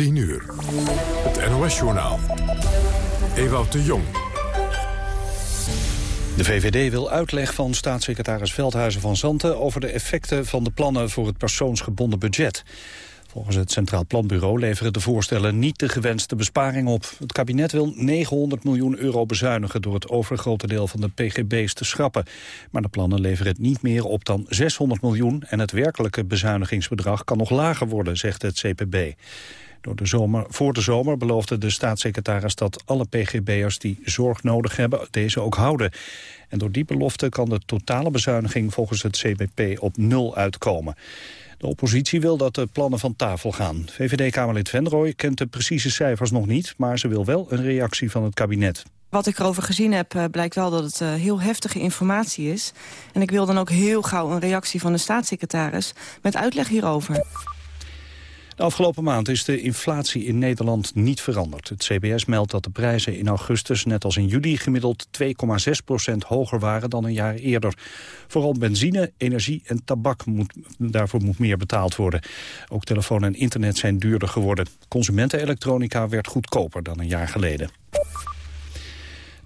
10 uur. Het NOS-journaal. Ewout de Jong. De VVD wil uitleg van staatssecretaris Veldhuizen van Zanten... over de effecten van de plannen voor het persoonsgebonden budget. Volgens het Centraal Planbureau leveren de voorstellen niet de gewenste besparing op. Het kabinet wil 900 miljoen euro bezuinigen door het overgrote deel van de pgb's te schrappen. Maar de plannen leveren het niet meer op dan 600 miljoen en het werkelijke bezuinigingsbedrag kan nog lager worden, zegt het CPB. Door de zomer, voor de zomer beloofde de staatssecretaris dat alle pgb'ers die zorg nodig hebben deze ook houden. En door die belofte kan de totale bezuiniging volgens het CBP op nul uitkomen. De oppositie wil dat de plannen van tafel gaan. VVD-Kamerlid Venrooy kent de precieze cijfers nog niet... maar ze wil wel een reactie van het kabinet. Wat ik erover gezien heb, eh, blijkt wel dat het uh, heel heftige informatie is. En ik wil dan ook heel gauw een reactie van de staatssecretaris... met uitleg hierover. Afgelopen maand is de inflatie in Nederland niet veranderd. Het CBS meldt dat de prijzen in augustus, net als in juli... gemiddeld 2,6 procent hoger waren dan een jaar eerder. Vooral benzine, energie en tabak, moet, daarvoor moet meer betaald worden. Ook telefoon en internet zijn duurder geworden. Consumentenelektronica werd goedkoper dan een jaar geleden.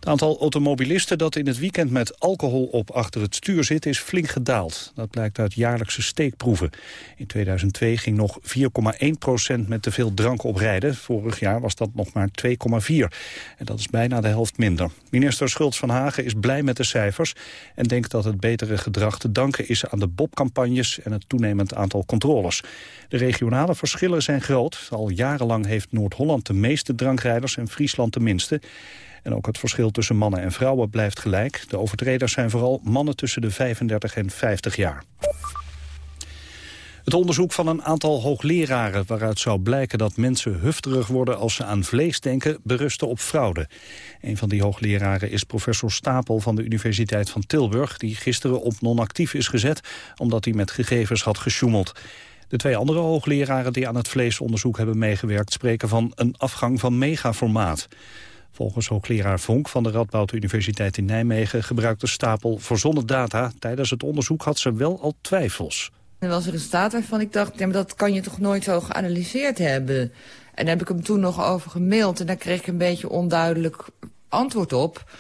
Het aantal automobilisten dat in het weekend met alcohol op achter het stuur zit is flink gedaald. Dat blijkt uit jaarlijkse steekproeven. In 2002 ging nog 4,1 procent met te veel drank oprijden. Vorig jaar was dat nog maar 2,4. En dat is bijna de helft minder. Minister Schultz van Hagen is blij met de cijfers... en denkt dat het betere gedrag te danken is aan de Bob-campagnes... en het toenemend aantal controles. De regionale verschillen zijn groot. Al jarenlang heeft Noord-Holland de meeste drankrijders en Friesland de minste. En ook het verschil tussen mannen en vrouwen blijft gelijk. De overtreders zijn vooral mannen tussen de 35 en 50 jaar. Het onderzoek van een aantal hoogleraren waaruit zou blijken dat mensen hufterig worden als ze aan vlees denken, berustte op fraude. Een van die hoogleraren is professor Stapel van de Universiteit van Tilburg, die gisteren op non-actief is gezet omdat hij met gegevens had gesjoemeld. De twee andere hoogleraren die aan het vleesonderzoek hebben meegewerkt spreken van een afgang van megaformaat. Volgens hoogleraar Vonk van de Radboud Universiteit in Nijmegen gebruikte Stapel verzonnen data. Tijdens het onderzoek had ze wel al twijfels. Er was een resultaat waarvan ik dacht, ja, maar dat kan je toch nooit zo geanalyseerd hebben. En daar heb ik hem toen nog over gemaild en daar kreeg ik een beetje onduidelijk antwoord op.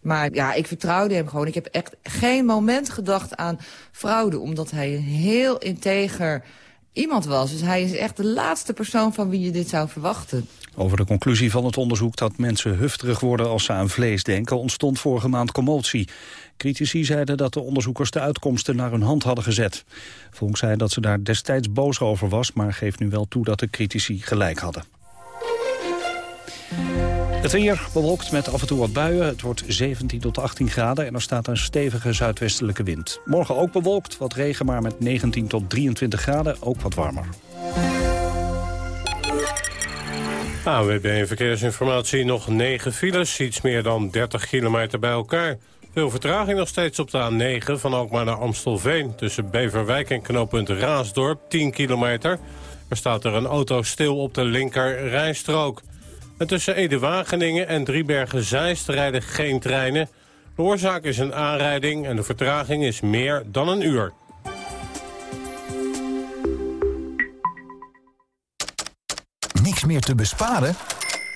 Maar ja, ik vertrouwde hem gewoon. Ik heb echt geen moment gedacht aan fraude, omdat hij een heel integer iemand was. Dus hij is echt de laatste persoon van wie je dit zou verwachten. Over de conclusie van het onderzoek dat mensen hufterig worden als ze aan vlees denken ontstond vorige maand commotie. Critici zeiden dat de onderzoekers de uitkomsten naar hun hand hadden gezet. Vonk zei dat ze daar destijds boos over was, maar geeft nu wel toe dat de critici gelijk hadden. Het weer bewolkt met af en toe wat buien. Het wordt 17 tot 18 graden en er staat een stevige zuidwestelijke wind. Morgen ook bewolkt, wat regen, maar met 19 tot 23 graden ook wat warmer. AWB Verkeersinformatie nog 9 files, iets meer dan 30 kilometer bij elkaar. Veel vertraging nog steeds op de A9 van Alkmaar naar Amstelveen... tussen Beverwijk en knooppunt Raasdorp, 10 kilometer. Er staat er een auto stil op de linker rijstrook. En tussen Ede-Wageningen en Driebergen-Zeist rijden geen treinen. De oorzaak is een aanrijding en de vertraging is meer dan een uur. Niks meer te besparen?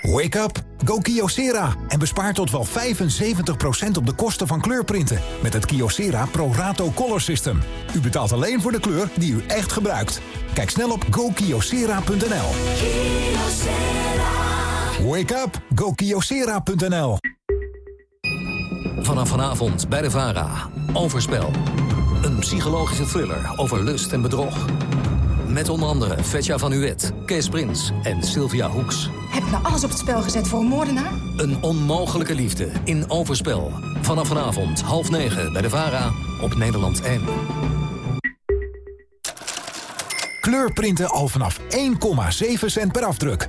Wake up! Go Kyocera en bespaar tot wel 75% op de kosten van kleurprinten met het Kyocera Pro Rato Color System. U betaalt alleen voor de kleur die u echt gebruikt. Kijk snel op gokyocera.nl. Wake up! GoKiosera.nl Vanaf vanavond bij de VARA. Overspel. Een psychologische thriller over lust en bedrog. Met onder andere Vetja van Uwet, Kees Prins en Sylvia Hoeks. Heb ik nou alles op het spel gezet voor een moordenaar? Een onmogelijke liefde in Overspel. Vanaf vanavond half negen bij de VARA op Nederland 1. Kleurprinten al vanaf 1,7 cent per afdruk.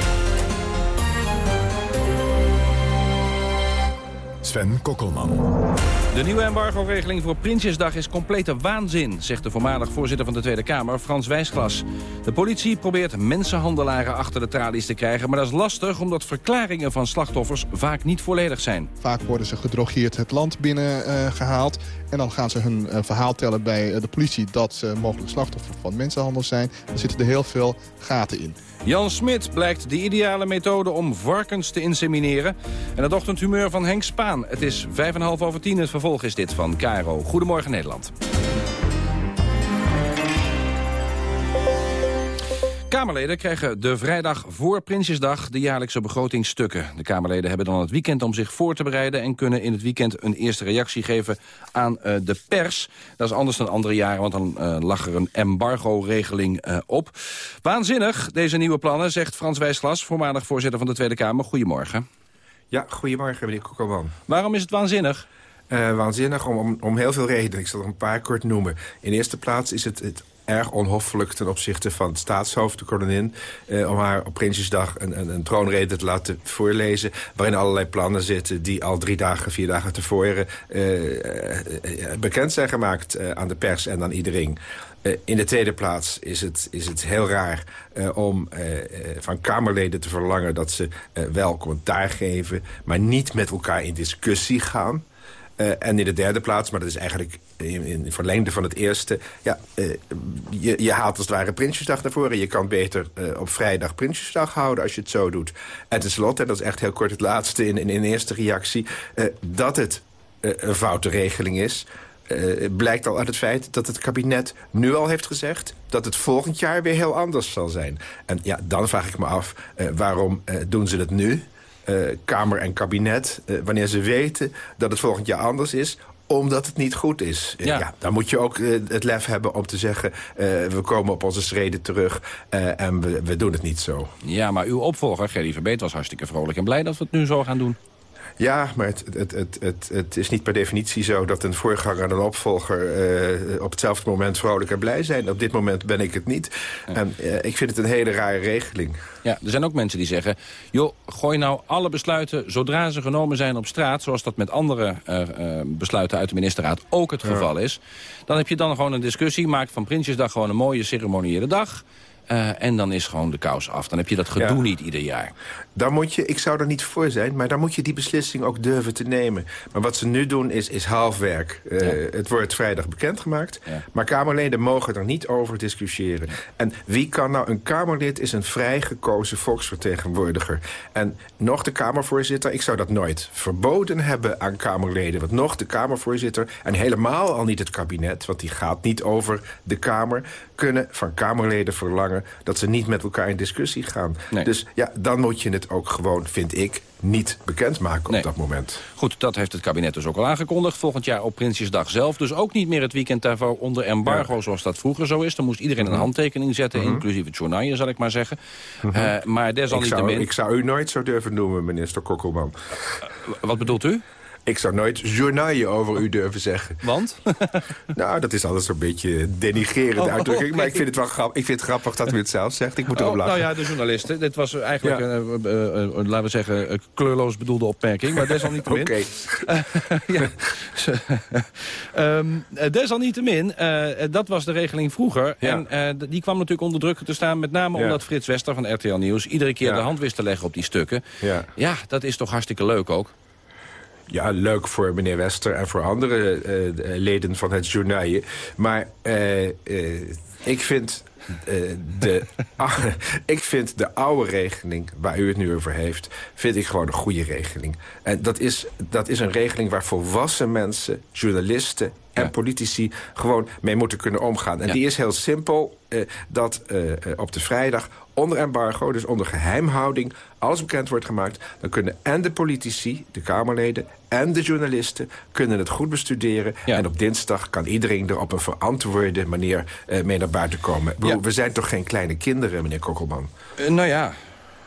Sven Kokkelman. De nieuwe embargo-regeling voor Prinsjesdag is complete waanzin... zegt de voormalig voorzitter van de Tweede Kamer, Frans Wijsglas. De politie probeert mensenhandelaren achter de tralies te krijgen... maar dat is lastig omdat verklaringen van slachtoffers vaak niet volledig zijn. Vaak worden ze gedrogeerd het land binnengehaald... Uh, en dan gaan ze hun uh, verhaal tellen bij uh, de politie... dat ze mogelijk slachtoffer van mensenhandel zijn. Er zitten er heel veel gaten in. Jan Smit blijkt de ideale methode om varkens te insemineren. En het ochtendhumeur van Henk Spaan. Het is vijf en half over tien. Het vervolg is dit van Caro. Goedemorgen Nederland. Kamerleden krijgen de vrijdag voor Prinsjesdag de jaarlijkse begrotingstukken. De Kamerleden hebben dan het weekend om zich voor te bereiden... en kunnen in het weekend een eerste reactie geven aan uh, de pers. Dat is anders dan andere jaren, want dan uh, lag er een embargo-regeling uh, op. Waanzinnig, deze nieuwe plannen, zegt Frans Wijsglas... voormalig voorzitter van de Tweede Kamer. Goedemorgen. Ja, goedemorgen, meneer Kokoman. Waarom is het waanzinnig? Uh, waanzinnig om, om, om heel veel redenen. Ik zal er een paar kort noemen. In eerste plaats is het, het erg onhoffelijk ten opzichte van het staatshoofd, de koningin... Eh, om haar op Prinsjesdag een, een, een troonrede te laten voorlezen... waarin allerlei plannen zitten die al drie dagen, vier dagen tevoren... Uh, bekend zijn gemaakt uh, aan de pers en aan iedereen. Uh, in de tweede plaats is het, is het heel raar om van Kamerleden te verlangen... dat ze wel commentaar geven, maar niet met elkaar in discussie gaan... En in de derde plaats, maar dat is eigenlijk in, in verlengde van het eerste... Ja, uh, je, je haalt als het ware Prinsjesdag naar voren. Je kan beter uh, op vrijdag Prinsjesdag houden als je het zo doet. En tenslotte, en dat is echt heel kort het laatste in, in, eerste reactie... dat het een foute regeling is... Blijkt al uit het feit dat het kabinet nu al heeft gezegd... dat het volgend jaar weer heel anders zal zijn. En ja, dan vraag ik me af, waarom doen ze het nu? Kamer en kabinet, wanneer ze weten dat het volgend jaar anders is omdat het niet goed is. Ja. ja dan moet je ook uh, het lef hebben om te zeggen... Uh, we komen op onze schreden terug uh, en we, we, doen het niet zo. Ja, maar uw opvolger, Gerry Verbeet, was hartstikke vrolijk en blij dat we het nu zo gaan doen. Ja, maar het, het, het, het, het is niet per definitie zo dat een voorganger en een opvolger uh, op hetzelfde moment vrolijk en blij zijn. Op dit moment ben ik het niet. Ja. En uh, ik vind het een hele rare regeling. Ja, er zijn ook mensen die zeggen... joh, gooi nou alle besluiten zodra ze genomen zijn op straat... zoals dat met andere uh, besluiten uit de ministerraad ook het geval ja. is. Dan heb je dan gewoon een discussie. Maak van Prinsjesdag gewoon een mooie ceremoniële dag... Uh, en dan is gewoon de kous af. Dan heb je dat gedoe ja. niet ieder jaar. Dan moet je, ik zou er niet voor zijn, maar dan moet je die beslissing ook durven te nemen. Maar wat ze nu doen is, is halfwerk. Uh, ja. Het wordt vrijdag bekendgemaakt, ja. maar Kamerleden mogen er niet over discussiëren. En wie kan nou, een Kamerlid is een vrij gekozen volksvertegenwoordiger. En nog de Kamervoorzitter, ik zou dat nooit verboden hebben aan Kamerleden. Want nog de Kamervoorzitter, en helemaal al niet het kabinet... want die gaat niet over de Kamer... kunnen van Kamerleden verlangen dat ze niet met elkaar in discussie gaan. Nee. Dus ja, dan moet je het ook gewoon, vind ik, niet bekendmaken nee. op dat moment. Goed, dat heeft het kabinet dus ook al aangekondigd. Volgend jaar op Prinsjesdag zelf. Dus ook niet meer het weekend daarvoor onder embargo ja. zoals dat vroeger zo is. Dan moest iedereen een handtekening zetten, mm -hmm. inclusief het journaal, zal ik maar zeggen. Mm -hmm. uh, maar desalniettemin... Ik zou, ik zou u nooit zo durven noemen, minister Kokkelman. Uh, wat bedoelt u? Ik zou nooit journaille over u durven zeggen. Want? nou, dat is altijd zo'n beetje denigerend oh, uitdrukking. Okay. Maar ik vind het wel grappig, ik vind het grappig dat u het zelf zegt. Ik moet erop oh, lachen. Nou ja, de journalisten. Dit was eigenlijk, ja. uh, uh, uh, laten we zeggen, kleurloos bedoelde opmerking. Maar desalniettemin. Oké. um, desalniettemin, dat was de regeling vroeger. Ja. En die kwam natuurlijk onder druk te staan. Met name ja. omdat Frits Wester van RTL Nieuws... iedere keer de hand wist te leggen op die stukken. Ja. ja, dat is toch hartstikke leuk ook. Ja, leuk voor meneer Wester en voor andere uh, leden van het journaal. Maar uh, ik vind... de, ik vind de oude regeling, waar u het nu over heeft... vind ik gewoon een goede regeling. En dat is, dat is een regeling waar volwassen mensen, journalisten en ja. politici gewoon mee moeten kunnen omgaan. En ja. die is heel simpel, uh, dat uh, op de vrijdag onder embargo, dus onder geheimhouding... alles bekend wordt gemaakt, dan kunnen en de politici, de Kamerleden... en de journalisten kunnen het goed bestuderen. Ja. En op dinsdag kan iedereen er op een verantwoorde manier uh, mee naar buiten komen. We zijn toch geen kleine kinderen, meneer Kokkelman? nou ja,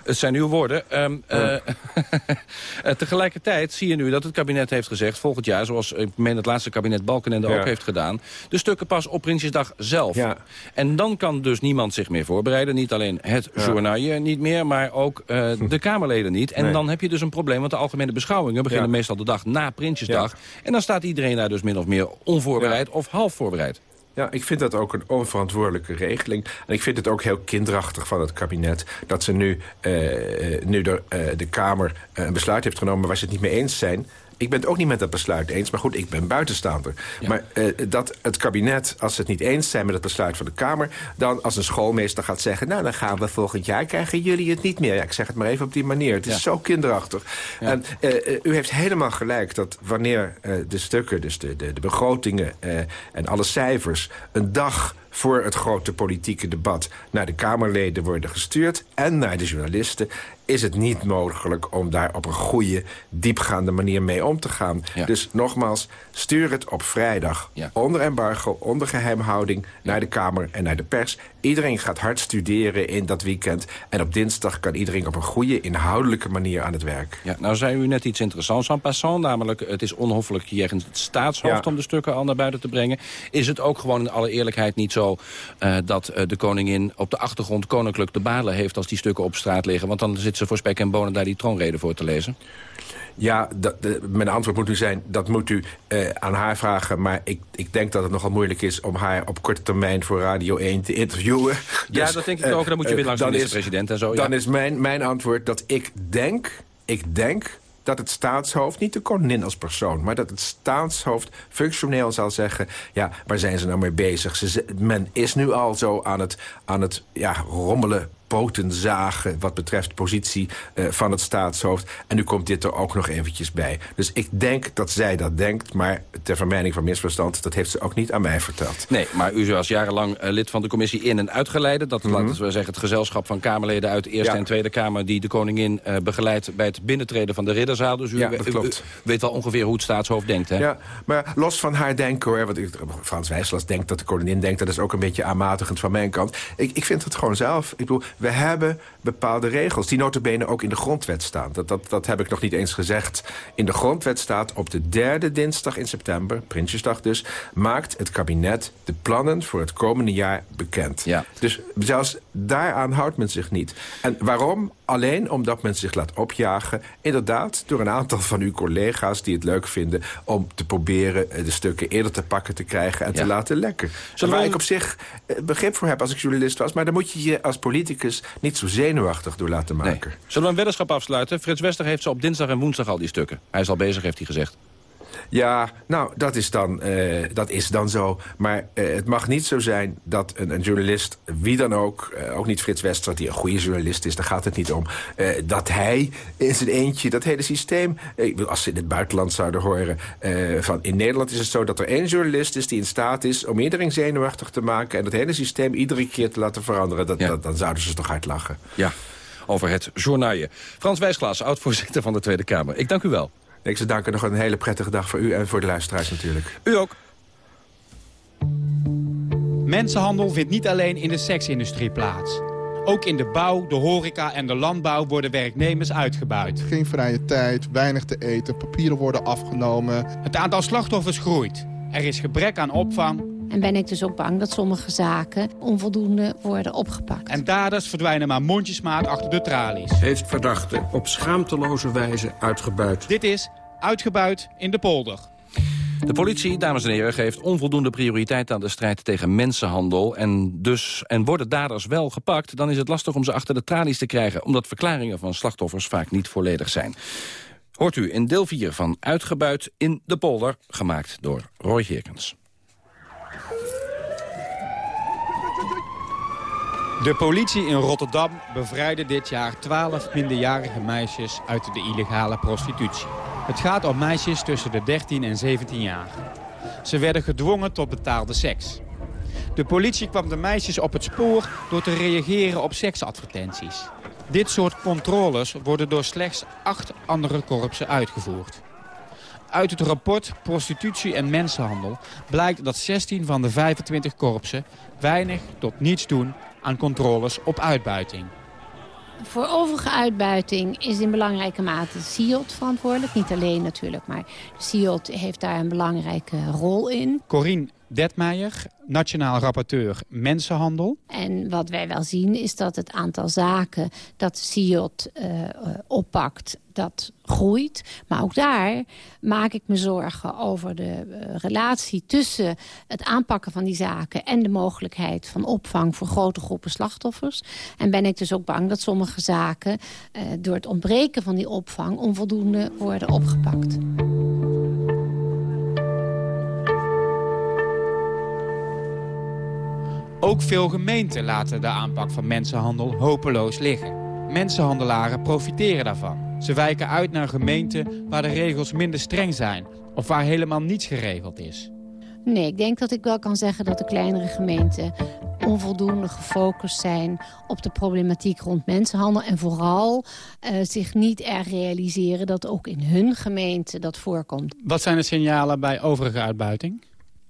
Het zijn uw woorden. Ehm, eh, tegelijkertijd zie je nu dat het kabinet heeft gezegd... volgend jaar, zoals ik meen het laatste kabinet Balkenende ook heeft gedaan... de stukken pas op Prinsjesdag zelf. Ja. En dan kan dus niemand zich meer voorbereiden. Niet alleen het journaal niet meer, maar ook de Kamerleden niet. En dan heb je dus een probleem, want de algemene beschouwingen... beginnen meestal de dag na Prinsjesdag. En dan staat iedereen daar dus min of meer onvoorbereid of half voorbereid. Ja, ik vind dat ook een onverantwoordelijke regeling. En ik vind het ook heel kinderachtig van het kabinet... dat ze nu, uh, nu de, uh, de Kamer een besluit heeft genomen... waar ze het niet mee eens zijn ik ben het ook niet met dat besluit eens, maar goed, ik ben buitenstaander. Maar uh, dat het kabinet, als ze het niet eens zijn met het besluit van de Kamer... dan als een schoolmeester gaat zeggen... nou, dan gaan we volgend jaar, krijgen jullie het niet meer. Ja, ik zeg het maar even op die manier. Het is zo kinderachtig. En uh, u heeft helemaal gelijk dat wanneer de stukken, dus de, de, de begrotingen en alle cijfers... een dag voor het grote politieke debat naar de Kamerleden worden gestuurd... en naar de journalisten is het niet mogelijk om daar op een goede, diepgaande manier mee om te gaan. Dus nogmaals, stuur het op vrijdag onder embargo, onder geheimhouding... naar de Kamer en naar de pers. Iedereen gaat hard studeren in dat weekend. En op dinsdag kan iedereen op een goede, inhoudelijke manier aan het werk. Ja, nou zei u net iets interessants aan passant. Namelijk, het is onhoffelijk jegens het staatshoofd om de stukken al naar buiten te brengen. Is het ook gewoon in alle eerlijkheid niet zo... Uh, dat uh, de koningin op de achtergrond koninklijk de balen heeft... als die stukken op straat liggen? Want dan zit ze voor spek en bonen daar die troonrede voor te lezen. Ja, dat, de, mijn antwoord moet nu zijn, dat moet u uh, aan haar vragen. Maar ik, ik denk dat het nogal moeilijk is om haar op korte termijn voor Radio 1 te interviewen. Ja, dus, dat denk ik ook. Dan moet je weer langs de minister-president en zo. Dan is mijn, mijn antwoord dat ik denk, ik denk dat het staatshoofd, niet de koningin als persoon... maar dat het staatshoofd functioneel zal zeggen... ja, waar zijn ze nou mee bezig? Ze, men is nu al zo aan het, aan het ja, rommelen poten zagen wat betreft de positie uh, van het staatshoofd. En nu komt dit er ook nog eventjes bij. Dus ik denk dat zij dat denkt, maar ter vermijning van misverstand... dat heeft ze ook niet aan mij verteld. Nee, maar u was jarenlang uh, lid van de commissie in- en uitgeleide. Dat, mm -hmm. laten we zeggen, het gezelschap van Kamerleden uit de Eerste ja. en Tweede Kamer... die de koningin uh, begeleidt bij het binnentreden van de ridderzaal. Dus u, ja, weet wel ongeveer hoe het staatshoofd denkt, hè? Ja, maar los van haar denken, hoor... want ik, Frans Wijslas denkt dat de koningin denkt... dat is ook een beetje aanmatigend van mijn kant. Ik, ik vind het gewoon zelf. Ik bedoel, we hebben bepaalde regels... die notabene ook in de grondwet staan. Dat, dat, dat heb ik nog niet eens gezegd. In de grondwet staat op de derde dinsdag in september... Prinsjesdag dus... maakt het kabinet de plannen voor het komende jaar bekend. Ja. Dus zelfs daaraan houdt men zich niet. En waarom? Alleen omdat men zich laat opjagen... inderdaad door een aantal van uw collega's die het leuk vinden... om te proberen de stukken eerder te pakken te krijgen... en ja. te laten lekken. Waar we... ik op zich begrip voor heb als ik journalist was... maar dan moet je je als politicus niet zo zenuwachtig door laten maken. Nee. Zullen we een weddenschap afsluiten? Frits Wester heeft ze op dinsdag en woensdag al die stukken. Hij is al bezig, heeft hij gezegd. Ja, nou, dat is dan, uh, dat is dan zo. Maar uh, het mag niet zo zijn dat een, een journalist, wie dan ook... Uh, ook niet Frits Wester, die een goede journalist is, daar gaat het niet om... dat hij in zijn eentje dat hele systeem... als ze in het buitenland zouden horen... van in Nederland is het zo dat er één journalist is... die in staat is om iedereen zenuwachtig te maken... en dat hele systeem iedere keer te laten veranderen. Dat, ja. dat, dan zouden ze toch hard lachen. Ja, over het journaalje. Frans Wijsglaas, oud-voorzitter van de Tweede Kamer. Ik dank u wel. Ik zou danken. Nog een hele prettige dag voor u en voor de luisteraars natuurlijk. U ook. Mensenhandel vindt niet alleen in de seksindustrie plaats. Ook in de bouw, de horeca en de landbouw worden werknemers uitgebuit. Geen vrije tijd, weinig te eten, papieren worden afgenomen. Het aantal slachtoffers groeit. Er is gebrek aan opvang. En ben ik dus ook bang dat sommige zaken onvoldoende worden opgepakt. En daders verdwijnen maar mondjesmaat achter de tralies. Heeft verdachte op schaamteloze wijze uitgebuit. Dit is Uitgebuit in de polder. De politie, dames en heren, geeft onvoldoende prioriteit aan de strijd tegen mensenhandel. En, dus, en worden daders wel gepakt, dan is het lastig om ze achter de tralies te krijgen... omdat verklaringen van slachtoffers vaak niet volledig zijn. Hoort u in deel 4 van Uitgebuit in de polder, gemaakt door Roy Herkens. De politie in Rotterdam bevrijdde dit jaar 12 minderjarige meisjes uit de illegale prostitutie. Het gaat om meisjes tussen de 13 en 17 jaar. Ze werden gedwongen tot betaalde seks. De politie kwam de meisjes op het spoor door te reageren op seksadvertenties. Dit soort controles worden door slechts acht andere korpsen uitgevoerd. Uit het rapport Prostitutie en Mensenhandel blijkt dat 16 van de 25 korpsen weinig tot niets doen aan controles op uitbuiting. Voor overige uitbuiting is in belangrijke mate SIOT verantwoordelijk. Niet alleen natuurlijk, maar SIOT heeft daar een belangrijke rol in. Corine Detmeijer, nationaal rapporteur Mensenhandel. En wat wij wel zien is dat het aantal zaken dat SIOT uh, oppakt, dat groeit. Maar ook daar maak ik me zorgen over de uh, relatie tussen het aanpakken van die zaken... en de mogelijkheid van opvang voor grote groepen slachtoffers. En ben ik dus ook bang dat sommige zaken uh, door het ontbreken van die opvang... onvoldoende worden opgepakt. Ook veel gemeenten laten de aanpak van mensenhandel hopeloos liggen. Mensenhandelaren profiteren daarvan. Ze wijken uit naar gemeenten waar de regels minder streng zijn... of waar helemaal niets geregeld is. Nee, ik denk dat ik wel kan zeggen dat de kleinere gemeenten onvoldoende gefocust zijn op de problematiek rond mensenhandel. En vooral uh, zich niet erg realiseren dat ook in hun gemeente dat voorkomt. Wat zijn de signalen bij overige uitbuiting?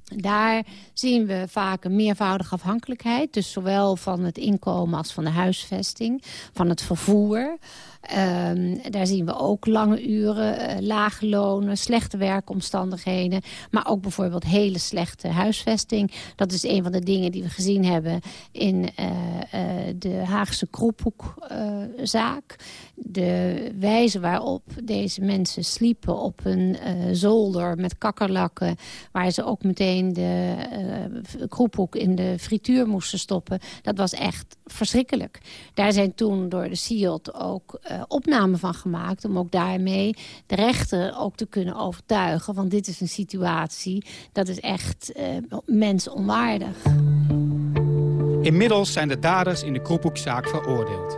Daar zien we vaak een meervoudige afhankelijkheid. Dus zowel van het inkomen als van de huisvesting, van het vervoer. Um, daar zien we ook lange uren, uh, lage lonen, slechte werkomstandigheden. Maar ook bijvoorbeeld hele slechte huisvesting. Dat is een van de dingen die we gezien hebben in uh, uh, de Haagse Kroephoekzaak. de wijze waarop deze mensen sliepen op een zolder met kakkerlakken. Waar ze ook meteen de Kroephoek in de frituur moesten stoppen. Dat was echt verschrikkelijk. Daar zijn toen door de SIOT ook uh, opname van gemaakt... om ook daarmee de rechter ook te kunnen overtuigen. Want dit is een situatie, dat is echt uh, mensonwaardig. Inmiddels zijn de daders in de Kroephoekzaak veroordeeld.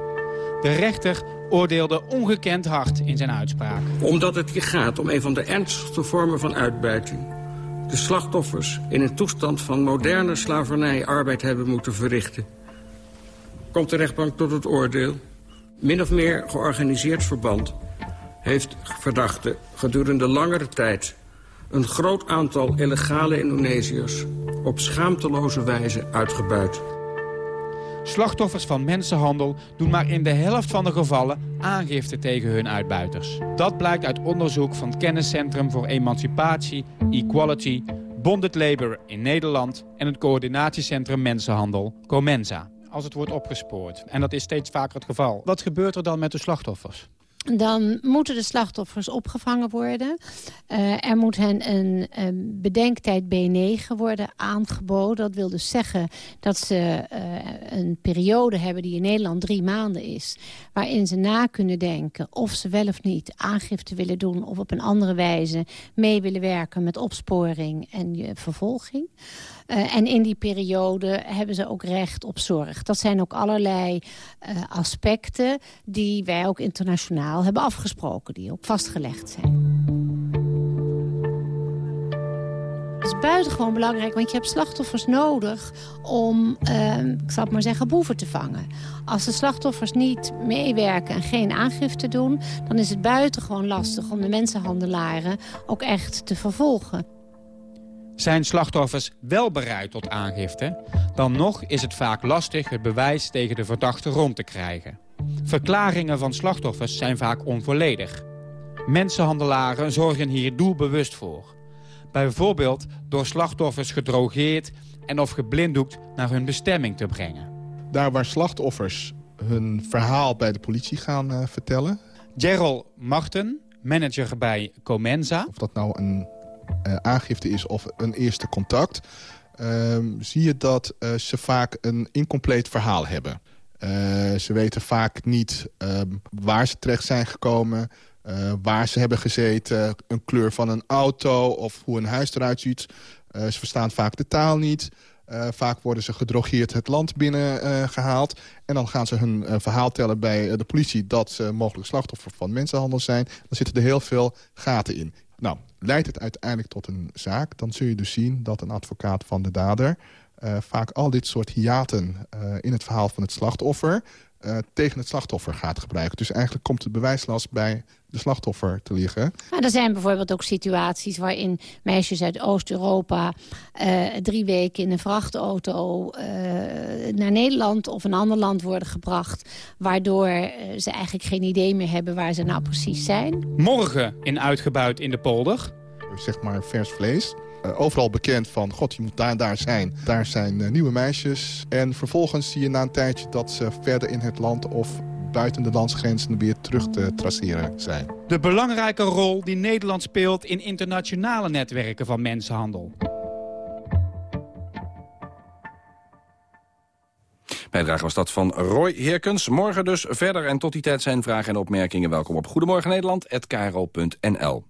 De rechter oordeelde ongekend hard in zijn uitspraak. Omdat het hier gaat om een van de ernstigste vormen van uitbuiting. De slachtoffers in een toestand van moderne slavernij arbeid hebben moeten verrichten. Komt de rechtbank tot het oordeel min of meer georganiseerd verband... heeft verdachte gedurende langere tijd... een groot aantal illegale Indonesiërs op schaamteloze wijze uitgebuit. Slachtoffers van mensenhandel doen maar in de helft van de gevallen aangifte tegen hun uitbuiters. Dat blijkt uit onderzoek van het Kenniscentrum voor Emancipatie, Equality, Bonded Labor in Nederland en het Coördinatiecentrum Mensenhandel, Comensa als het wordt opgespoord. En dat is steeds vaker het geval. Wat gebeurt er dan met de slachtoffers? dan moeten de slachtoffers opgevangen worden. Uh, er moet hen een, bedenktijd B9 worden aangeboden. Dat wil dus zeggen dat ze uh, een periode hebben die in Nederland drie maanden is... waarin ze na kunnen denken of ze wel of niet aangifte willen doen... of op een andere wijze mee willen werken met opsporing en vervolging. Uh, en in die periode hebben ze ook recht op zorg. Dat zijn ook allerlei uh, aspecten die wij ook internationaal hebben afgesproken. Die ook vastgelegd zijn. Het is buitengewoon belangrijk, want je hebt slachtoffers nodig om, uh, ik zal het maar zeggen, boeven te vangen. Als de slachtoffers niet meewerken en geen aangifte doen, dan is het buitengewoon lastig om de mensenhandelaren ook echt te vervolgen. Zijn slachtoffers wel bereid tot aangifte? Dan nog is het vaak lastig het bewijs tegen de verdachte rond te krijgen. Verklaringen van slachtoffers zijn vaak onvolledig. Mensenhandelaren zorgen hier doelbewust voor. Bijvoorbeeld door slachtoffers gedrogeerd en of geblinddoekt naar hun bestemming te brengen. Daar waar slachtoffers hun verhaal bij de politie gaan uh, vertellen. Gerald Marten, manager bij Comensa. Of dat nou een aangifte is of een eerste contact... Uh, zie je dat uh, ze vaak een incompleet verhaal hebben. Uh, ze weten vaak niet ehm, waar ze terecht zijn gekomen... waar ze hebben gezeten, een kleur van een auto of hoe een huis eruit ziet. ze verstaan vaak de taal niet... Vaak worden ze gedrogeerd het land binnen uh, gehaald. En dan gaan ze hun verhaal tellen bij de politie... dat ze mogelijk slachtoffer van mensenhandel zijn. Dan zitten er heel veel gaten in. Nou, leidt het uiteindelijk tot een zaak... dan zul je dus zien dat een advocaat van de dader... vaak al dit soort hiaten in het verhaal van het slachtoffer... eh, tegen het slachtoffer gaat gebruiken. Dus eigenlijk komt de bewijslast bij de slachtoffer te liggen. Maar er zijn bijvoorbeeld ook situaties waarin meisjes uit Oost-Europa... Uh, drie weken in een vrachtauto uh, naar Nederland of een ander land worden gebracht... waardoor ze eigenlijk geen idee meer hebben waar ze nou precies zijn. Morgen in Uitgebuit in de polder. Zeg maar vers vlees. Uh, overal bekend van, god, je moet daar daar zijn. Daar zijn uh, nieuwe meisjes. En vervolgens zie je na een tijdje dat ze verder in het land... of buiten de landsgrenzen weer terug te traceren zijn. De belangrijke rol die Nederland speelt in internationale netwerken van mensenhandel. Bijdrage was dat van Roy Heerkens. Morgen dus verder en tot die tijd zijn vragen en opmerkingen. Welkom op Goedemorgen Nederland@kro.nl.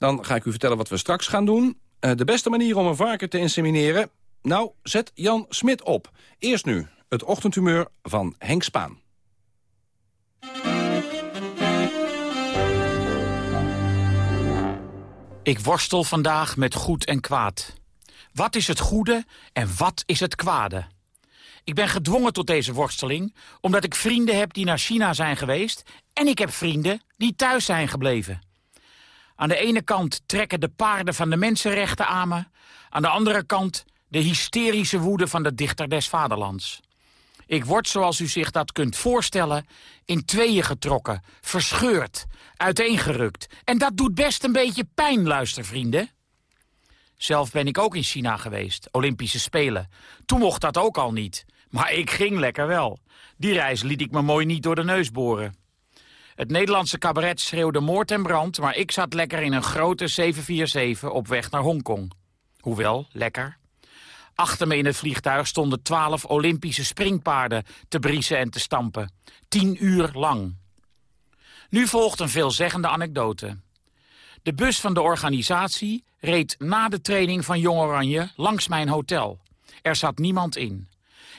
Dan ga ik u vertellen wat we straks gaan doen. Uh, de beste manier om een varken te insemineren? Nou, zet Jan Smit op. Eerst nu het ochtendhumeur van Henk Spaan. Ik worstel vandaag met goed en kwaad. Wat is het goede en wat is het kwade? Ik ben gedwongen tot deze worsteling... omdat ik vrienden heb die naar China zijn geweest... en ik heb vrienden die thuis zijn gebleven. Aan de ene kant trekken de paarden van de mensenrechten aan me... aan de andere kant de hysterische woede van de dichter des vaderlands. Ik word, zoals u zich dat kunt voorstellen, in tweeën getrokken, verscheurd, uiteengerukt. En dat doet best een beetje pijn, luistervrienden. Zelf ben ik ook in China geweest, Olympische Spelen. Toen mocht dat ook al niet, maar ik ging lekker wel. Die reis liet ik me mooi niet door de neus boren. Het Nederlandse cabaret schreeuwde moord en brand... maar ik zat lekker in een grote 747 op weg naar Hongkong. Hoewel, lekker. Achter me in het vliegtuig stonden twaalf Olympische springpaarden... te briesen en te stampen. Tien uur lang. Nu volgt een veelzeggende anekdote. De bus van de organisatie reed na de training van Jong Oranje langs mijn hotel. Er zat niemand in.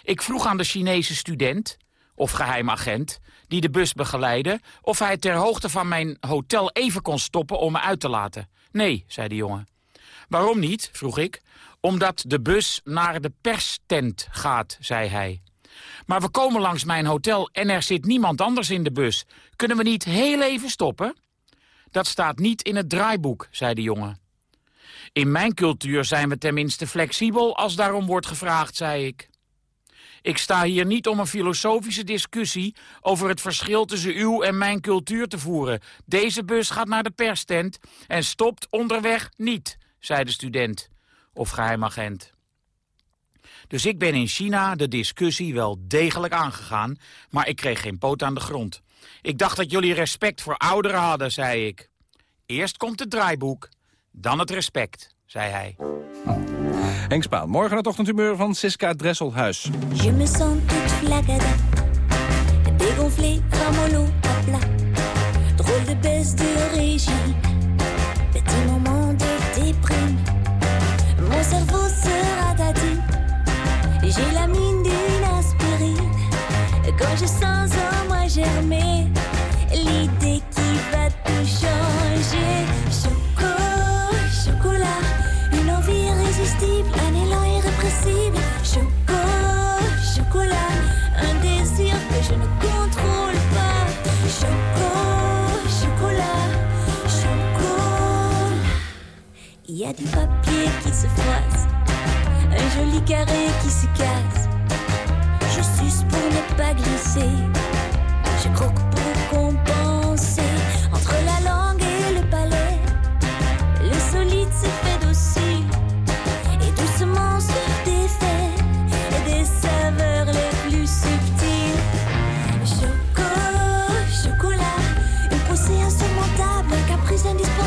Ik vroeg aan de Chinese student, of geheimagent, die de bus begeleidde... of hij ter hoogte van mijn hotel even kon stoppen om me uit te laten. Nee, zei de jongen. Waarom niet, vroeg ik. Omdat de bus naar de perstent gaat, zei hij. Maar we komen langs mijn hotel en er zit niemand anders in de bus. Kunnen we niet heel even stoppen? Dat staat niet in het draaiboek, zei de jongen. In mijn cultuur zijn we tenminste flexibel als daarom wordt gevraagd, zei ik. Ik sta hier niet om een filosofische discussie over het verschil tussen uw en mijn cultuur te voeren. Deze bus gaat naar de perstent en stopt onderweg niet, zei de student of geheimagent. Dus ik ben in China de discussie wel degelijk aangegaan, maar ik kreeg geen poot aan de grond. Ik dacht dat jullie respect voor ouderen hadden, zei ik. Eerst komt het draaiboek, dan het respect, zei hij. Henk Spaan, morgen het ochtendhumeur van Siska Dresselhuis. Je me sens toute flagada, dégonflé, ramolo, à plat. Drôle de baisse de régime, petit moment de déprime. Mon cerveau se ratatine, j'ai la mine d'une aspirine. Quand je sens en moi germer, l'idée qui va tout changer. Un élan irrépressible. Choco, chocolat, un désir que je ne contrôle pas. Choco, chocolat, chocolat. Il y a du papier qui se froisse, un joli carré qui se casse. Je suce pour ne pas glisser, je croque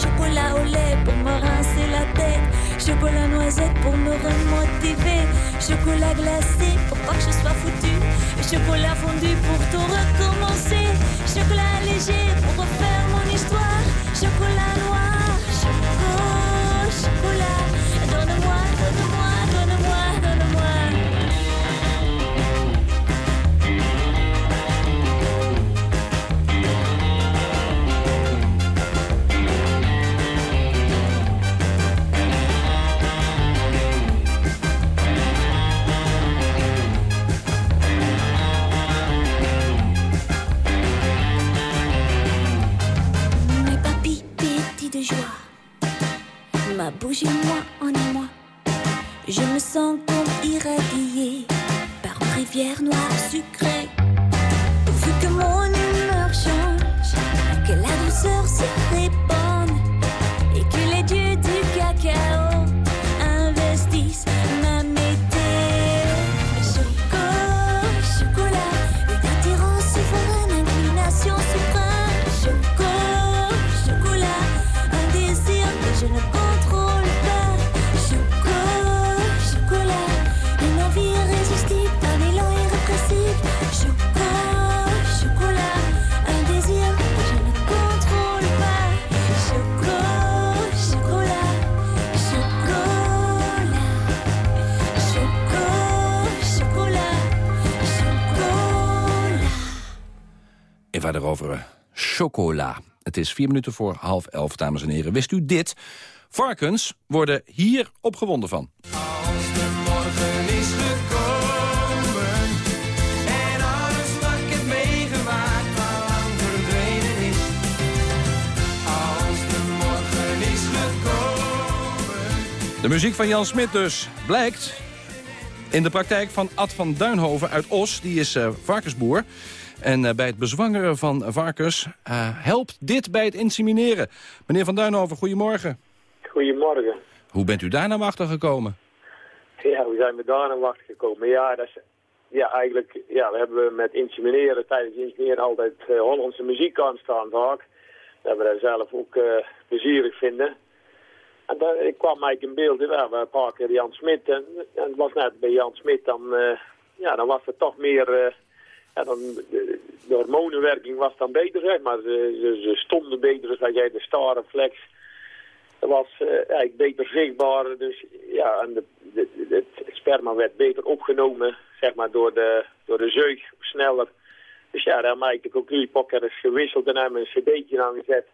Chocolat au lait pour me rincer la tête. Chocolat noisette pour me remotiver. Chocolat glacé pour pas que je sois foutu. Chocolat fondu pour tout recommencer. Chocolat léger pour refaire mon histoire. Chocolat Ma bouche et moi en émoi. Je me sens comme irradiée par une rivière noire sucrée. Pourvu que mon humeur change, que la douceur se répande Even erover eh, chocola. Het is vier minuten voor half elf, dames en heren. Wist u dit? Varkens worden hier opgewonden van. morgen is gekomen en alles wat ik heb meegemaakt al lang verdwenen is. Als de morgen is gekomen. De muziek van Jan Smit dus blijkt in de praktijk van Ad van Duinhoven uit Os. Die is eh, varkensboer. En eh, bij het bezwangeren van varkens eh, helpt dit bij het insemineren. Meneer van Duinhoven, goedemorgen. Goedemorgen. Hoe bent u daar nou achter gekomen? Ja, hoe zijn we daar naar wacht gekomen? Ja, dat is, ja, eigenlijk, ja, we hebben met insemineren, tijdens insemineren altijd eh, Hollandse muziek aan staan vaak. Dat we dat zelf ook plezierig vinden. En daar, ik kwam eigenlijk in beeld, ja, we een paar keer Jan Smit. En, en het was net bij Jan Smit, dan, ja, dan was het toch meer... ja, dan, de, de hormonenwerking was dan beter, zeg maar. Ze, ze, stonden beter, dus had jij de starreflex. Dat was eh, eigenlijk beter zichtbaar. Dus ja, en de, het sperma werd beter opgenomen, zeg maar, door de, door de zeug sneller. Dus ja, daar heb ik de concludiepokker is gewisseld en hebben een cd'tje aangezet.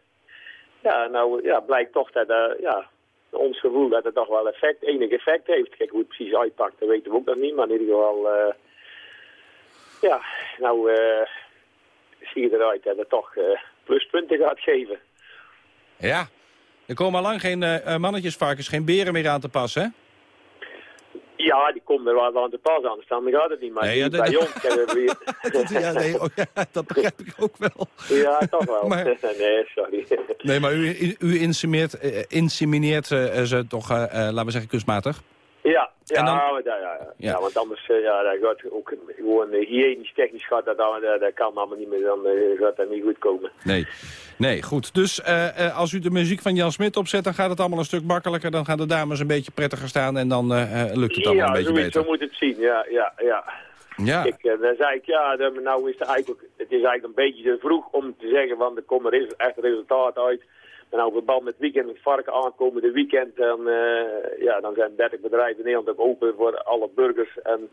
Ja, nou ja, blijkt toch dat, eh, ja, ons gevoel dat het toch wel effect, enig effect heeft. Kijk, hoe het precies uitpakt, dat weten we ook nog niet, maar in ieder geval, eh, ja, nou eh, zie je eruit dat het toch eh, pluspunten gaat geven. Ja, er komen al lang geen eh, mannetjesvarkens, geen beren meer aan te passen, hè? Ja, die komt er wel aan te pas aan staan, dan gaat het niet. Maar Nee, ja, dat- bij ons hebben we weer... ja, nee, oh, ja, dat begrijp ik ook wel. Ja, toch wel. Maar- nee, sorry. Nee, maar u, u, insemineert, insemineert ze toch, laten we zeggen, kunstmatig? Ja, ja, dan- ja, ja, ja. Ja. ja, want anders eh, ja, dat gaat ook gewoon hygiënisch technisch gaat dat, dat, dat kan allemaal niet meer, dan eh, gaat dat niet goed komen. Nee. Nee, goed. Dus eh, eh, als u de muziek van Jan Smit opzet, dan gaat het allemaal een stuk makkelijker. Dan gaan de dames een beetje prettiger staan en dan eh, eh, lukt het allemaal ja, een beetje beter. zo moet het zien, ja, ja, ja. Ja. Ik, eh, dan zei ik, ja, dan, nou is het eigenlijk, het is eigenlijk een beetje te vroeg om te zeggen van er komt er echt resultaat uit. Maar nou, verband met weekend, het varken aankomende weekend, dan, eh, ja, dan zijn 30 bedrijven in Nederland ook open voor alle burgers en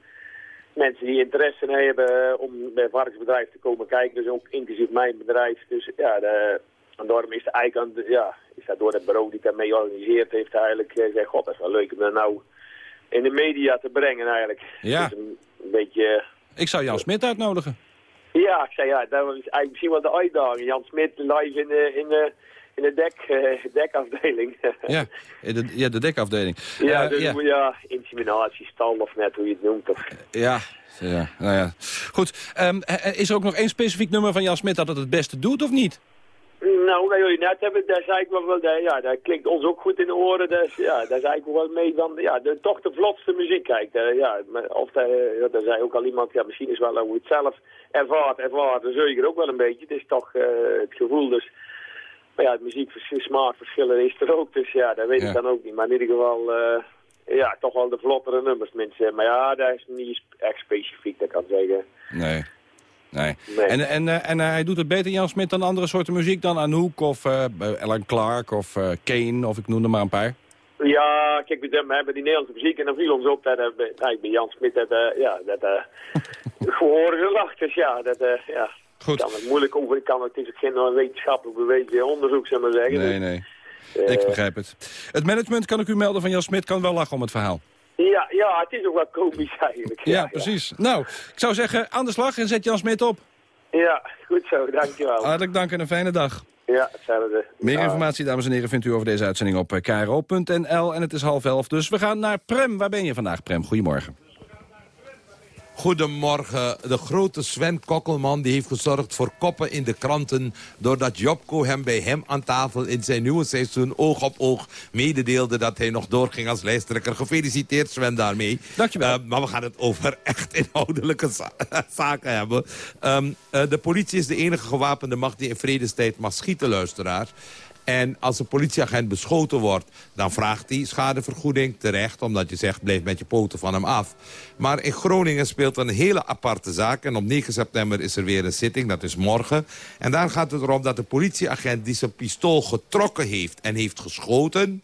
mensen die interesse hebben eh, om bij varkensbedrijf te komen kijken. Dus ook inclusief mijn bedrijf. Dus ja, de, en daarom is het eigenlijk de, ja, is dat door het bureau die daarmee organiseert heeft eigenlijk eh, gezegd, god, dat is wel leuk om dat nou in de media te brengen eigenlijk. Ja. Dus een, een beetje... Ik zou Jan Smit uitnodigen. Ja, ik zei ja, dat was eigenlijk misschien wel de uitdaging. Jan Smit live in de, in de, in de dek, eh, dekafdeling. Ja, de, ja, de dekafdeling. ja, Eh, dus ja. ja. of net hoe je het noemt. Of, Ja, ja, nou ja. Goed, ehm, eh, is er ook nog één specifiek nummer van Jan Smit dat het het beste doet of niet? Nou, wat jullie net hebben, daar zei ik wel, wel ja, dat klinkt ons ook goed in de oren. Dus, ja, daar zei ik wel mee van, ja, de, toch de vlotste muziek, kijk. ja, of daar zei ook al iemand, ja, misschien is wel hoe het zelf ervaart, ervaart, de zeker ook wel een beetje. Het is toch het gevoel, dus Maar ja, het muzieksmaakverschillen is er ook, dus ja, dat weet Ja. ik dan ook niet. Maar in ieder geval, eh, ja, toch wel de vlottere nummers, mensen. Maar ja, dat is niet echt specifiek, dat kan ik zeggen. Nee. Nee. Nee. En, en, eh, en eh, hij doet het beter, Jan Smit, dan andere soorten muziek dan Anouk of eh, Alan Clark of Kane of ik noem er maar een paar. Ja, kijk, we hebben- die Nederlandse muziek en dan viel ons op dat eh, bij- bij Jan Smit dat, ja, dat eh gehoor gelacht is. Ja, dat, ja. Goed. kan het moeilijk over, ik kan, het is ook geen eh, wetenschappelijk bewezen onderzoek, zou ik maar zeggen. Nee, Dus, nee. eh, Ik begrijp het. Het management, kan ik u melden van Jan Smit, kan wel lachen om het verhaal. Ja, ja, het is ook wel komisch eigenlijk. Ja, precies. Nou, ik zou zeggen, aan de slag en zet Jan Smit op. Ja, goed zo, dankjewel. Hartelijk dank en een fijne dag. Ja, hetzelfde. Meer informatie, dames en heren, vindt u over deze uitzending op eh, kro.nl. En het is half elf, dus we gaan naar Prem. Waar ben je vandaag, Prem? Goedemorgen. Goedemorgen. De grote Sven Kokkelman die heeft gezorgd voor koppen in de kranten... doordat Jobco hem bij hem aan tafel in zijn nieuwe seizoen oog op oog mededeelde... dat hij nog doorging als lijsttrekker. Gefeliciteerd Sven daarmee. Dankjewel. Uh, maar we gaan het over echt inhoudelijke za zaken hebben. Um, uh, de politie is de enige gewapende macht die in vredestijd mag schieten, luisteraars. En als een politieagent beschoten wordt, dan vraagt hij schadevergoeding terecht. Omdat je zegt, blijf met je poten van hem af. Maar in Groningen speelt een hele aparte zaak. En op 9 september is er weer een zitting, dat is morgen. En daar gaat het erom dat de politieagent die zijn pistool getrokken heeft en heeft geschoten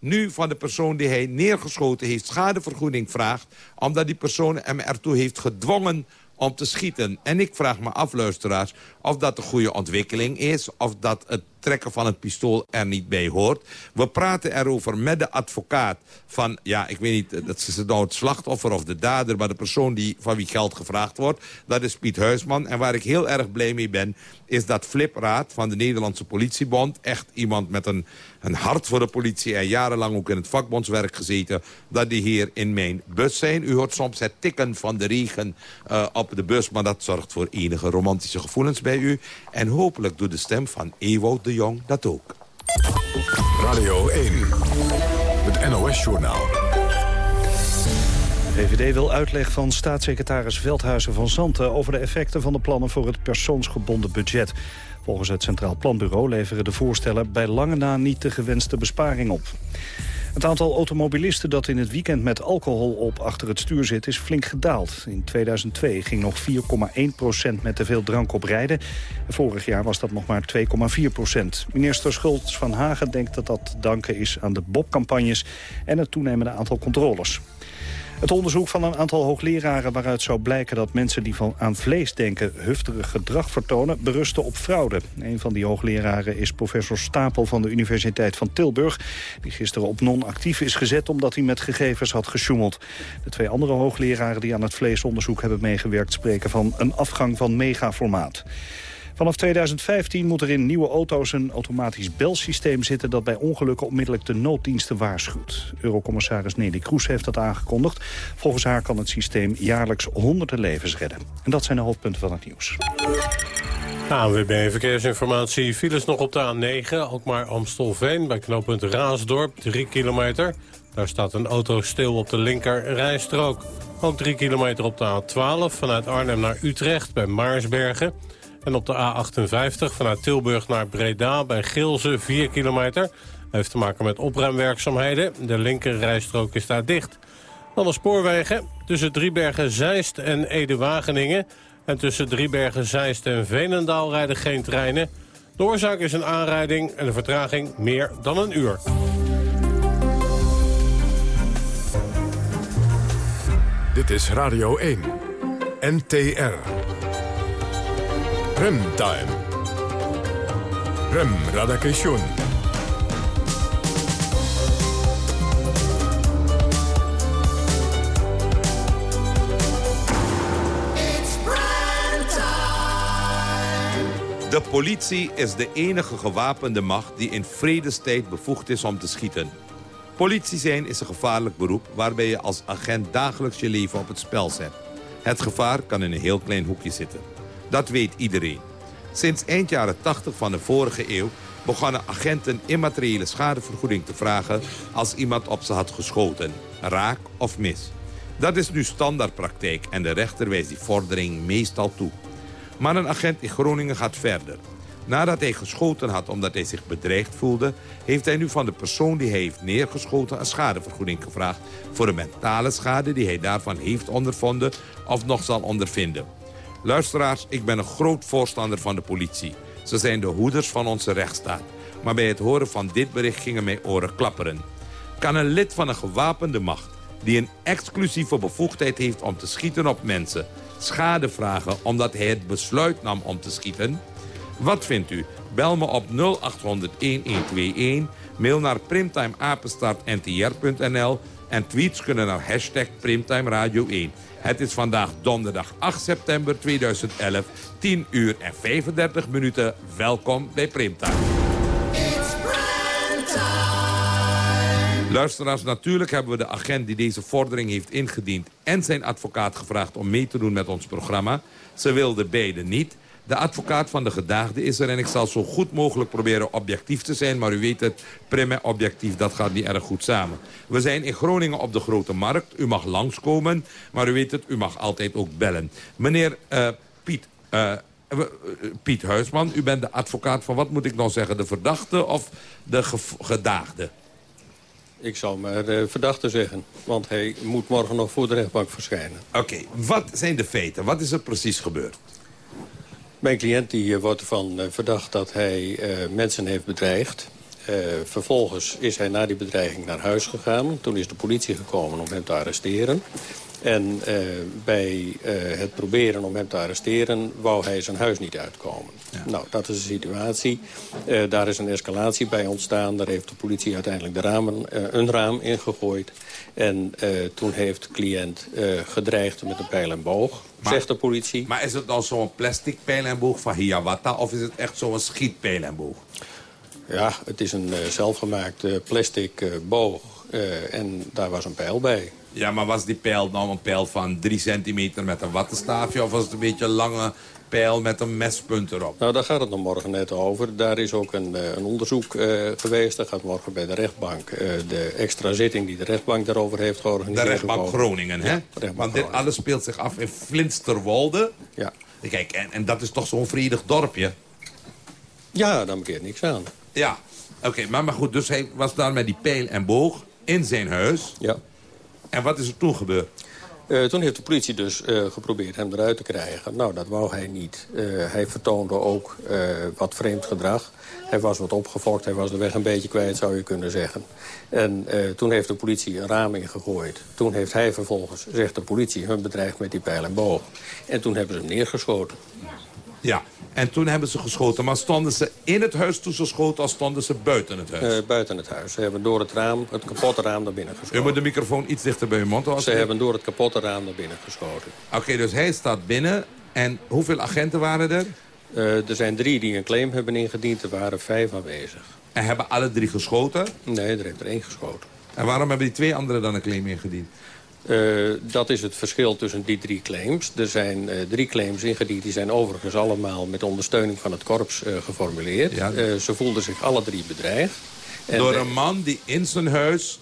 nu van de persoon die hij neergeschoten heeft schadevergoeding vraagt... omdat die persoon hem ertoe heeft gedwongen om te schieten. En ik vraag me af, luisteraars, of dat een goede ontwikkeling is... of dat het trekken van het pistool er niet bij hoort. We praten erover met de advocaat van... ja, ik weet niet, dat is nou het slachtoffer of de dader... maar de persoon die, van wie geld gevraagd wordt, dat is Piet Huisman. En waar ik heel erg blij mee ben, is dat Flip Raad van de Nederlandse Politiebond... echt iemand met een, een hart voor de politie en jarenlang ook in het vakbondswerk gezeten... dat die hier in mijn bus zijn. U hoort soms het tikken van de regen uh, op de bus... maar dat zorgt voor enige romantische gevoelens bij u. En hopelijk doet de stem van Ewout Jong dat ook. Radio 1, het NOS-journaal. De VVD wil uitleg van staatssecretaris Veldhuizen van Zanten... over de effecten van de plannen voor het persoonsgebonden budget. Volgens het Centraal Planbureau leveren de voorstellen... bij lange na niet de gewenste besparing op. Het aantal automobilisten dat in het weekend met alcohol op achter het stuur zit is flink gedaald. In 2002 ging nog 4,1% met te veel drank op rijden. En vorig jaar was dat nog maar 2,4% Minister Schultz van Hagen denkt dat dat danken is aan de Bob-campagnes en het toenemende aantal controles. Het onderzoek van een aantal hoogleraren waaruit zou blijken dat mensen die van aan vlees denken hufterig gedrag vertonen, berusten op fraude. Een van die hoogleraren is professor Stapel van de Universiteit van Tilburg, die gisteren op non-actief is gezet omdat hij met gegevens had gesjoemeld. De twee andere hoogleraren die aan het vleesonderzoek hebben meegewerkt spreken van een afgang van megaformaat. Vanaf 2015 moet er in nieuwe auto's een automatisch belsysteem zitten... dat bij ongelukken onmiddellijk de nooddiensten waarschuwt. Eurocommissaris Nelly Kroes heeft dat aangekondigd. Volgens haar kan het systeem jaarlijks honderden levens redden. En dat zijn de hoofdpunten van het nieuws. ANWB Verkeersinformatie. Files nog op de A9, ook maar Amstelveen... bij knooppunt Raasdorp, 3 kilometer. Daar staat een auto stil op de linker rijstrook. Ook 3 kilometer op de A12 vanuit Arnhem naar Utrecht bij Maarsbergen... En op de A58 vanuit Tilburg naar Breda bij Gilze 4 kilometer. Heeft te maken met opruimwerkzaamheden. De linker rijstrook is daar dicht. Dan de spoorwegen tussen Driebergen, Zeist en Ede-Wageningen. En tussen Driebergen, Zeist en Veenendaal rijden geen treinen. De oorzaak is een aanrijding en de vertraging meer dan een uur. Dit is Radio 1. NTR. Remtime. Rem Radakation. De politie is de enige gewapende macht die in vredestijd bevoegd is om te schieten. Politie zijn is een gevaarlijk beroep waarbij je als agent dagelijks je leven op het spel zet. Het gevaar kan in een heel klein hoekje zitten. Dat weet iedereen. Sinds eind jaren 80 van de vorige eeuw begonnen agenten immateriële schadevergoeding te vragen als iemand op ze had geschoten, raak of mis. Dat is nu standaardpraktijk en de rechter wijst die vordering meestal toe. Maar een agent in Groningen gaat verder. Nadat hij geschoten had omdat hij zich bedreigd voelde... heeft hij nu van de persoon die hij heeft neergeschoten... een schadevergoeding gevraagd voor de mentale schade... die hij daarvan heeft ondervonden of nog zal ondervinden. Luisteraars, ik ben een groot voorstander van de politie. Ze zijn de hoeders van onze rechtsstaat. Maar bij het horen van dit bericht gingen mijn oren klapperen. Kan een lid van een gewapende macht... die een exclusieve bevoegdheid heeft om te schieten op mensen... schade vragen omdat hij het besluit nam om te schieten... Wat vindt u? Bel me op 0800-1121, mail naar primtimeapenstaartntr.nl en tweets kunnen naar hashtag Primtime Radio 1. Het is vandaag donderdag 8 september 2011, 10 uur en 35 minuten. Welkom bij Primtime. Luisteraars, natuurlijk hebben we de agent die deze vordering heeft ingediend... en zijn advocaat gevraagd om mee te doen met ons programma. Ze wilden beide niet. De advocaat van de gedaagde is er en ik zal zo goed mogelijk proberen objectief te zijn. Maar u weet het, prima objectief, dat gaat niet erg goed samen. We zijn in Groningen op de Grote Markt. U mag langskomen, maar u weet het, u mag altijd ook bellen. Meneer uh, Piet... Uh, Piet Huisman, u bent de advocaat van, wat moet ik nou zeggen, de verdachte of de gedaagde? Ik zou maar uh, verdachte zeggen, want hij moet morgen nog voor de rechtbank verschijnen. Oké, okay. wat zijn de feiten? Wat is er precies gebeurd? Mijn cliënt die wordt ervan verdacht dat hij uh, mensen heeft bedreigd. Vervolgens is hij na die bedreiging naar huis gegaan. Toen is de politie gekomen om hem te arresteren. En uh, bij het proberen om hem te arresteren... wou hij zijn huis niet uitkomen. Ja. Nou, dat is de situatie. daar is een escalatie bij ontstaan. Daar heeft de politie uiteindelijk de ramen, een raam ingegooid. En toen heeft de cliënt gedreigd met een pijl en boog. Maar, zegt de politie. Maar is het dan zo'n plastic pijl en boog van Hiawatha... of is het echt zo'n schietpijl en boog? Ja, het is een uh, zelfgemaakte plastic uh, boog. Uh, en daar was een pijl bij. Ja, maar was die pijl nou een pijl van 3 centimeter met een wattenstaafje... of was het een beetje een lange pijl met een mespunt erop? Nou, daar gaat het nog morgen net over. Daar is ook een, een onderzoek geweest. Dat gaat morgen bij de rechtbank. de extra zitting die de rechtbank daarover heeft georganiseerd. De rechtbank Groningen, hè? Ja, rechtbank Want dit alles speelt zich af in Flinsterwolde. Ja. Kijk, en, en dat is toch zo'n vredig dorpje? Ja, daar keer niks aan. Ja, oké, okay, maar, maar goed, dus hij was daar met die pijl en boog in zijn huis. Ja. En wat is er toen gebeurd? Uh, toen heeft de politie dus uh, geprobeerd hem eruit te krijgen. Nou, dat wou hij niet. Uh, hij vertoonde ook wat vreemd gedrag. Hij was wat opgefokt, hij was de weg een beetje kwijt, zou je kunnen zeggen. En toen heeft de politie een raam ingegooid. Toen heeft hij vervolgens, zegt de politie, hun bedreigd met die pijl en boog. En toen hebben ze hem neergeschoten. Ja, en toen hebben ze geschoten. Maar stonden ze in het huis toen ze schoten of stonden ze buiten het huis? Uh, buiten het huis. Ze hebben door het raam, het kapotte raam naar binnen geschoten. U moet de microfoon iets dichter bij uw mond houden. Ze hebben door het kapotte raam naar binnen geschoten. Oké, okay, dus hij staat binnen. En hoeveel agenten waren er? Uh, er zijn drie die een claim hebben ingediend. Er waren vijf aanwezig. En hebben alle drie geschoten? Nee, er heeft er één geschoten. En waarom hebben die twee anderen dan een claim ingediend? Uh, dat is het verschil tussen die drie claims. Er zijn uh, drie claims ingediend. Die zijn overigens allemaal met ondersteuning van het korps uh, geformuleerd. Ja. ze voelden zich alle drie bedreigd. En Door een man die in zijn huis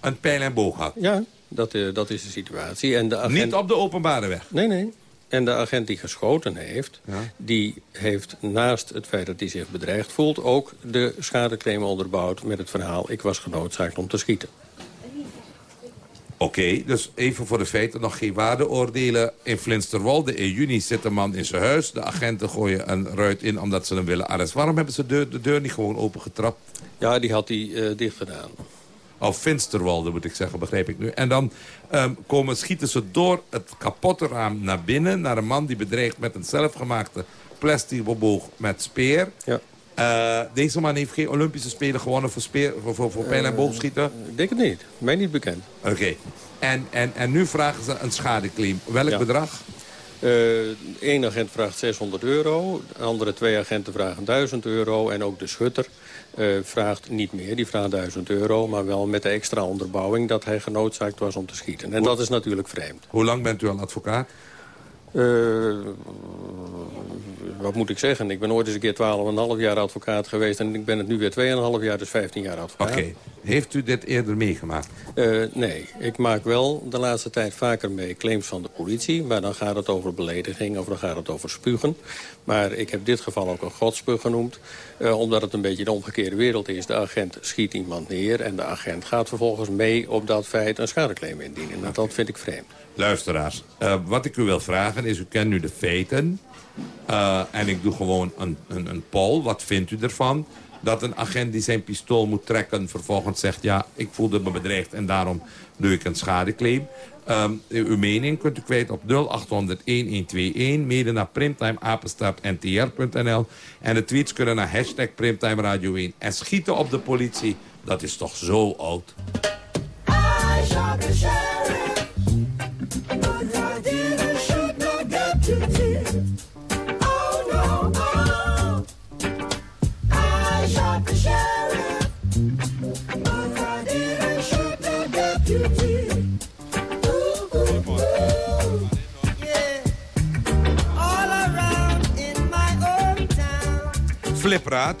een pijl en boog had? Ja, dat, dat is de situatie. En de agent... Niet op de openbare weg? Nee, nee. En de agent die geschoten heeft, ja. die heeft naast het feit dat hij zich bedreigd voelt... ook de schadeclaim onderbouwd met het verhaal... ik was genoodzaakt om te schieten. Oké, okay, dus even voor de feiten nog geen waardeoordelen. In Flinsterwolde in juni zit een man in zijn huis. De agenten gooien een ruit in omdat ze hem willen arresteren. Waarom hebben ze de deur, de deur niet gewoon opengetrapt? Ja, die had hij uh, dicht gedaan. Of Finsterwolde moet ik zeggen, begrijp ik nu. En dan um, komen, schieten ze door het kapotte raam naar binnen... naar een man die bedreigt met een zelfgemaakte plastic boog met speer. Ja. Uh, deze man heeft geen Olympische Spelen gewonnen voor, speer, voor, voor, pijl- en boogschieten? Uh, ik denk het niet. Mij niet bekend. Oké. Okay. En, en, en nu vragen ze een schadeclaim. Welk ja. bedrag? Eén uh, agent vraagt 600 euro. De andere twee agenten vragen 1000 euro. En ook de schutter vraagt niet meer. Die vraagt 1000 euro. Maar wel met de extra onderbouwing dat hij genoodzaakt was om te schieten. En dat is natuurlijk vreemd. Hoe lang bent u al advocaat? Uh, wat moet ik zeggen? Ik ben ooit eens een keer 12,5 jaar advocaat geweest... en ik ben het nu weer 2,5 jaar, dus 15 jaar advocaat. Oké. Heeft u dit eerder meegemaakt? Uh, nee, ik maak wel de laatste tijd vaker mee claims van de politie. Maar dan gaat het over belediging of dan gaat het over spugen. Maar ik heb dit geval ook een godspug genoemd. Uh, omdat het een beetje de omgekeerde wereld is. De agent schiet iemand neer en de agent gaat vervolgens mee op dat feit een schadeclaim indienen. Nou, dat vind ik vreemd. Luisteraars, uh, wat ik u wil vragen is, u kent nu de feiten. en ik doe gewoon een, een, een poll. Wat vindt u ervan? Dat een agent die zijn pistool moet trekken... vervolgens zegt, ja, ik voelde me bedreigd en daarom doe ik een schadeclaim. Um, uw mening kunt u kwijt op 0800-1121. Mede naar primtimeapenstaartntr.nl. En de tweets kunnen naar hashtag Primtime Radio 1. En schieten op de politie, dat is toch zo oud.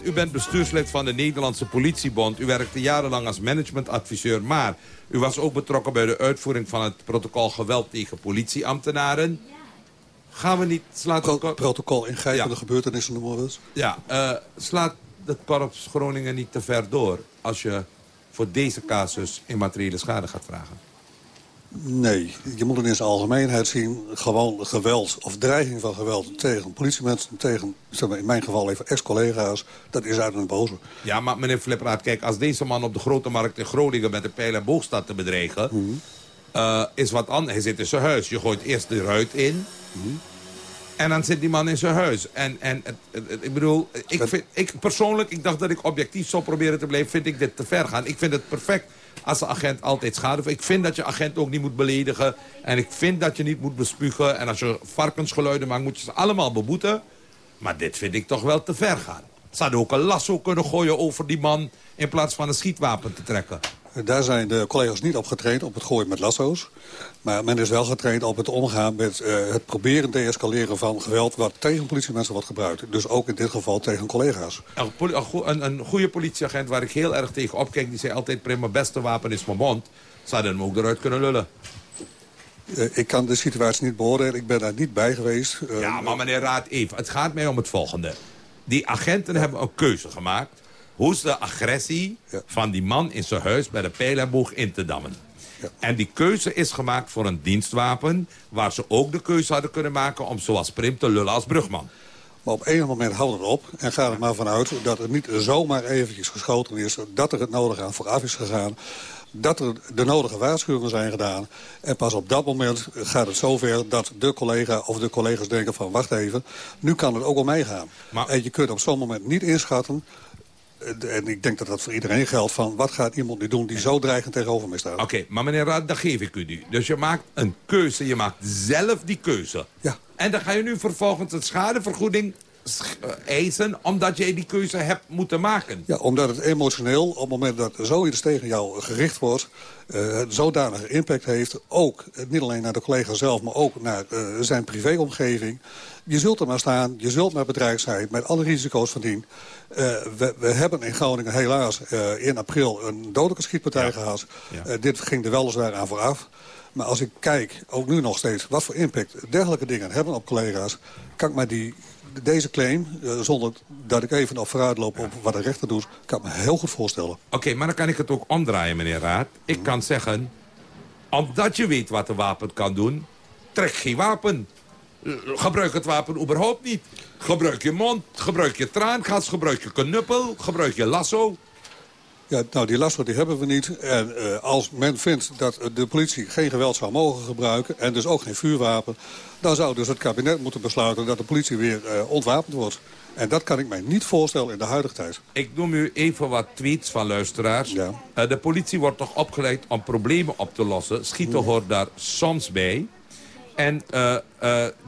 U bent bestuurslid van de Nederlandse Politiebond. U werkte jarenlang als managementadviseur, maar u was ook betrokken bij de uitvoering van het protocol geweld tegen politieambtenaren. Gaan we niet... Slaat Pro protocol ingrijpende ja. gebeurtenissen noemen we het. Ja, uh, slaat het korps Groningen niet te ver door als je voor deze casus immateriële schade gaat vragen? Nee, je moet het in zijn algemeenheid zien. Gewoon geweld of dreiging van geweld tegen politiemensen... tegen, zeg maar, in mijn geval even ex-collega's. Dat is uit een boze. Ja, maar meneer Flipperaat, kijk... als deze man op de grote markt in Groningen... met een pijl en boog staat te bedreigen... Mm uh, is wat anders. Hij zit in zijn huis. Je gooit eerst de ruit in... Mm en dan zit die man in zijn huis. En, en het, het, ik bedoel, ik, vind, ik persoonlijk, ik dacht dat ik objectief zou proberen te blijven. Vind ik dit te ver gaan. Ik vind het perfect als de agent altijd schade... Ik vind dat je agent ook niet moet beledigen. En ik vind dat je niet moet bespugen. En als je varkensgeluiden maakt, moet je ze allemaal beboeten. Maar dit vind ik toch wel te ver gaan. Ze hadden ook een lasso kunnen gooien over die man... in plaats van een schietwapen te trekken. Daar zijn de collega's niet op getraind, op het gooien met lasso's. Maar men is wel getraind op het omgaan met uh, het proberen deescaleren van geweld... wat tegen politiemensen wordt gebruikt. Dus ook in dit geval tegen collega's. Een, een goede politieagent waar ik heel erg tegen opkijk... die zei altijd, prima, beste wapen is mijn mond. Zouden hem ook eruit kunnen lullen. Uh, ik kan de situatie niet beoordelen. Ik ben daar niet bij geweest. Uh, ja, maar meneer Raad, even. Het gaat mij om het volgende. Die agenten hebben een keuze gemaakt hoe is de agressie van die man in zijn huis bij de pijlenboog in te dammen. Ja. En die keuze is gemaakt voor een dienstwapen... waar ze ook de keuze hadden kunnen maken om zoals Prim te lullen als brugman. Maar op een moment houdt het op en gaat er maar vanuit dat het niet zomaar eventjes geschoten is... dat er het nodige aan vooraf is gegaan dat er de nodige waarschuwingen zijn gedaan. En pas op dat moment gaat het zover dat de collega of de collega's denken van... wacht even, nu kan het ook al meegaan. Maar... En je kunt op zo'n moment niet inschatten en ik denk dat dat voor iedereen geldt van... wat gaat iemand nu doen die zo dreigend tegenover mij staat. Oké, maar meneer Raad, dat geef ik u nu. Dus je maakt een keuze, je maakt zelf die keuze. Ja. En dan ga je nu vervolgens een schadevergoeding eh, eisen omdat jij die keuze hebt moeten maken. Ja, omdat het emotioneel, op het moment dat zoiets tegen jou gericht wordt... Uh, zodanige impact heeft, ook niet alleen naar de collega zelf... maar ook naar uh, zijn privéomgeving. Je zult er maar staan, je zult maar bedreigd zijn... met alle risico's van dien. We, we, hebben in Groningen helaas in april een dodelijke schietpartij ja. gehad. Ja. dit ging er weliswaar aan vooraf. Maar als ik kijk, ook nu nog steeds, wat voor impact dergelijke dingen hebben op collega's... kan ik mij die deze claim, uh, zonder dat ik even op vooruit loop op wat de rechter doet... kan ik me heel goed voorstellen. Oké, maar dan kan ik het ook omdraaien, meneer Raad. Ik kan zeggen, omdat je weet wat een wapen kan doen... trek geen wapen. Gebruik het wapen überhaupt niet. Gebruik je mond, gebruik je traangas, gebruik je knuppel, gebruik je lasso. Ja, nou, die lasso die hebben we niet. En uh, als men vindt dat de politie geen geweld zou mogen gebruiken... en dus ook geen vuurwapen... dan zou dus het kabinet moeten besluiten dat de politie weer uh, ontwapend wordt. En dat kan ik mij niet voorstellen in de huidige tijd. Ik noem u even wat tweets van luisteraars. Ja. Uh, de politie wordt toch opgeleid om problemen op te lossen. Schieten hoort daar soms bij. En eh, eh,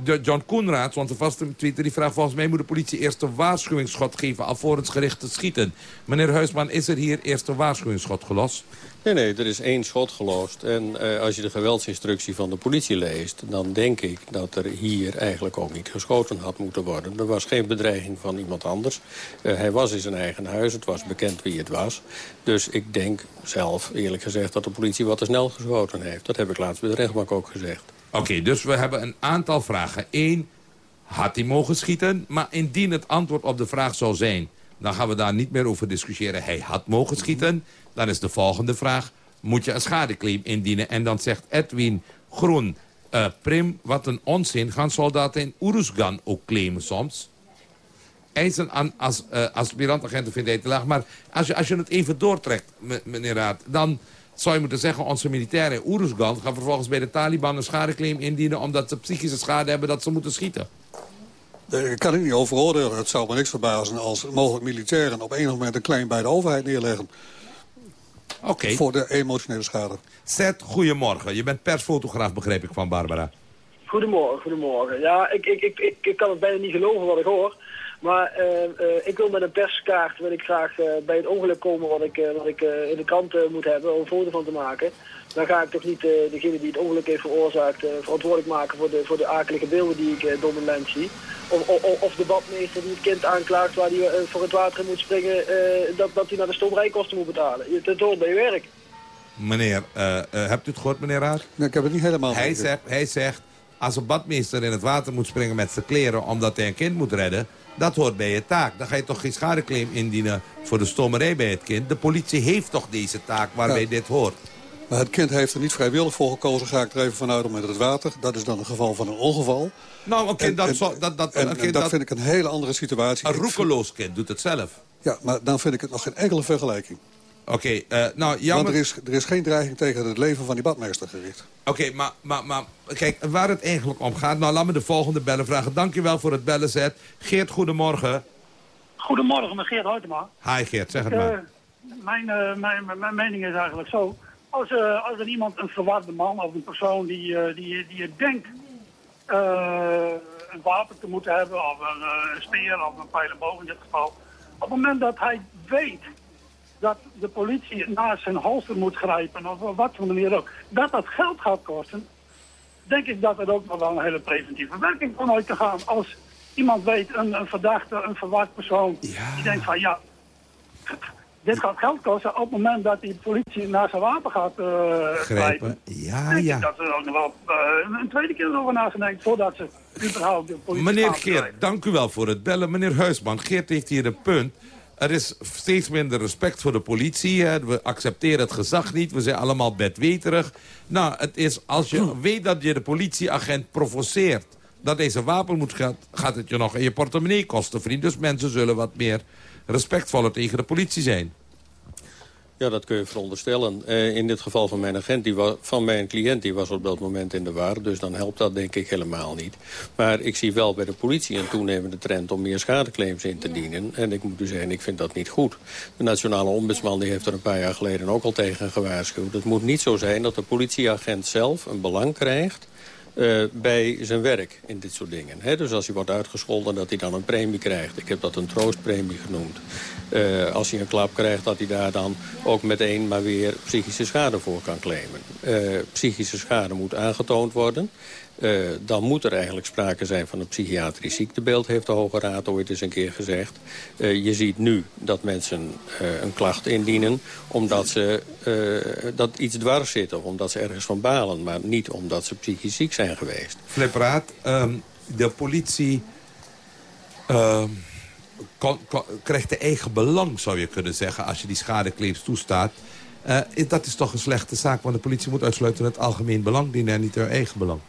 de John Koenraad, onze vaste tweeter, die vraagt... volgens mij moet de politie eerst een waarschuwingsschot geven... alvorens gericht te schieten. Meneer Huisman, is er hier eerst een waarschuwingsschot gelost? Nee, nee, er is één schot gelost. En eh, als je de geweldsinstructie van de politie leest... dan denk ik dat er hier eigenlijk ook niet geschoten had moeten worden. Er was geen bedreiging van iemand anders. Hij was in zijn eigen huis, het was bekend wie het was. Dus ik denk zelf, eerlijk gezegd, dat de politie wat te snel geschoten heeft. Dat heb ik laatst bij de rechtbank ook gezegd. Oké, dus we hebben een aantal vragen. Eén, had hij mogen schieten? Maar indien het antwoord op de vraag zou zijn... dan gaan we daar niet meer over discussiëren. Hij had mogen schieten. Dan is de volgende vraag, moet je een schadeclaim indienen? En dan zegt Edwin Groen... eh, Prim, wat een onzin. Gaan soldaten in Oeruzgan ook claimen soms? Eisen aan als eh aspirantagenten vindt hij te laag. Maar als je, als je het even doortrekt, me- meneer Raad... dan zou je moeten zeggen... onze militairen in Oeruzgan gaan vervolgens bij de Taliban een schadeclaim indienen... omdat ze psychische schade hebben dat ze moeten schieten. Daar kan ik niet over oordelen. Het zou me niks verbazen als mogelijk militairen op enig moment een claim bij de overheid neerleggen. Oké. Voor de emotionele schade. Zet, goedemorgen. Je bent persfotograaf, begreep ik van Barbara. Goedemorgen, goedemorgen. Ja, ik, ik, ik, ik kan het bijna niet geloven wat ik hoor. Maar eh, eh, ik wil met een perskaart wil ik graag eh, bij het ongeluk komen wat ik, eh, wat ik eh, in de krant eh, moet hebben om een foto van te maken. Dan ga ik toch niet eh, degene die het ongeluk heeft veroorzaakt eh, verantwoordelijk maken voor de, voor de akelige beelden die ik door mijn lens zie. Of, of, of de badmeester die het kind aanklaagt waar hij voor het water in moet springen, eh, dat, dat hij naar de stoomrijkosten moet betalen. Je- Het hoort bij je werk. Meneer, eh, eh, hebt u het gehoord, meneer Raad? Nee, ik heb het niet helemaal Hij zegt, hij zegt, als een badmeester in het water moet springen met zijn kleren... omdat hij een kind moet redden, dat hoort bij je taak. Dan ga je toch geen schadeclaim indienen voor de stomerij bij het kind. De politie heeft toch deze taak waarbij Ja. dit hoort. Maar het kind heeft er niet vrijwillig voor gekozen, ga ik er even vanuit om met het water. Dat is dan een geval van een ongeval. Nou, oké, En- dat, zo- dat, dat, En, een kind dat dat- vind ik een hele andere situatie. een roekeloos kind doet het zelf. Ja, maar dan vind ik het nog geen enkele vergelijking. Oké, eh, nou jammer... Want er is, er is geen dreiging tegen het leven van die badmeester gericht. Oké, maar, maar, maar kijk, waar het eigenlijk om gaat... Nou, laat me de volgende bellen vragen. Dankjewel voor het bellen, Zet. Geert, goedemorgen. Goedemorgen, met Geert Houtema. Hi, Geert, zeg het Ik, maar. eh, mijn, eh, mijn, mijn, mijn mening is eigenlijk zo. Als, eh, als er iemand, een verwarde man of een persoon die, eh, die, die je denkt eh, een wapen te moeten hebben, of een, eh, een speer of een pijlenboog in dit geval. Op het moment dat hij weet dat de politie naar zijn holster moet grijpen, of op wat voor manier ook, dat dat geld gaat kosten, denk ik dat er ook nog wel een hele preventieve werking van uit te gaan. Als iemand weet, een, een verdachte, een verward persoon, die denkt van ja, dit gaat geld kosten. Op het moment dat die politie naar zijn wapen gaat eh grijpen, Grijpen. Ja, denk ja. ik dat ze er ook nog wel eh, een tweede keer over na gaan denken, voordat ze überhaupt de politie Meneer Geert, dank u wel voor het bellen. Meneer Huisman, Geert heeft hier een punt. Er is steeds minder respect voor de politie. Hè. We accepteren het gezag niet. We zijn allemaal bedweterig. Nou, het is, als je weet dat je de politieagent provoceert... dat deze wapen moet gaan, gaat het je nog in je portemonnee kosten, vriend. Dus mensen zullen wat meer respectvoller tegen de politie zijn. Ja, dat kun je veronderstellen. Eh, in dit geval van mijn agent, die van mijn cliënt, die was op dat moment in de war. Dus dan helpt dat denk ik helemaal niet. Maar ik zie wel bij de politie een toenemende trend om meer schadeclaims in te dienen. En ik moet u zeggen, ik vind dat niet goed. De nationale ombudsman die heeft er een paar jaar geleden ook al tegen gewaarschuwd. Het moet niet zo zijn dat de politieagent zelf een belang krijgt eh, bij zijn werk in dit soort dingen. Dus als hij wordt uitgescholden, dat hij dan een premie krijgt. Ik heb dat een troostpremie genoemd. Eh, als hij een klap krijgt, dat hij daar dan ook meteen maar weer psychische schade voor kan claimen. Eh, psychische schade moet aangetoond worden. Eh, dan moet er eigenlijk sprake zijn van een psychiatrisch ziektebeeld... heeft de Hoge Raad ooit eens een keer gezegd. Eh, je ziet nu dat mensen eh, een klacht indienen... omdat ze dat iets dwars zit of omdat ze ergens van balen... maar niet omdat ze psychisch ziek zijn geweest. Flipraat, ehm, de politie ehm, krijgt de eigen belang, zou je kunnen zeggen... als je die schadeclaims toestaat. Dat is toch een slechte zaak, want de politie moet uitsluiten... het algemeen belang dienen en niet haar eigen belang.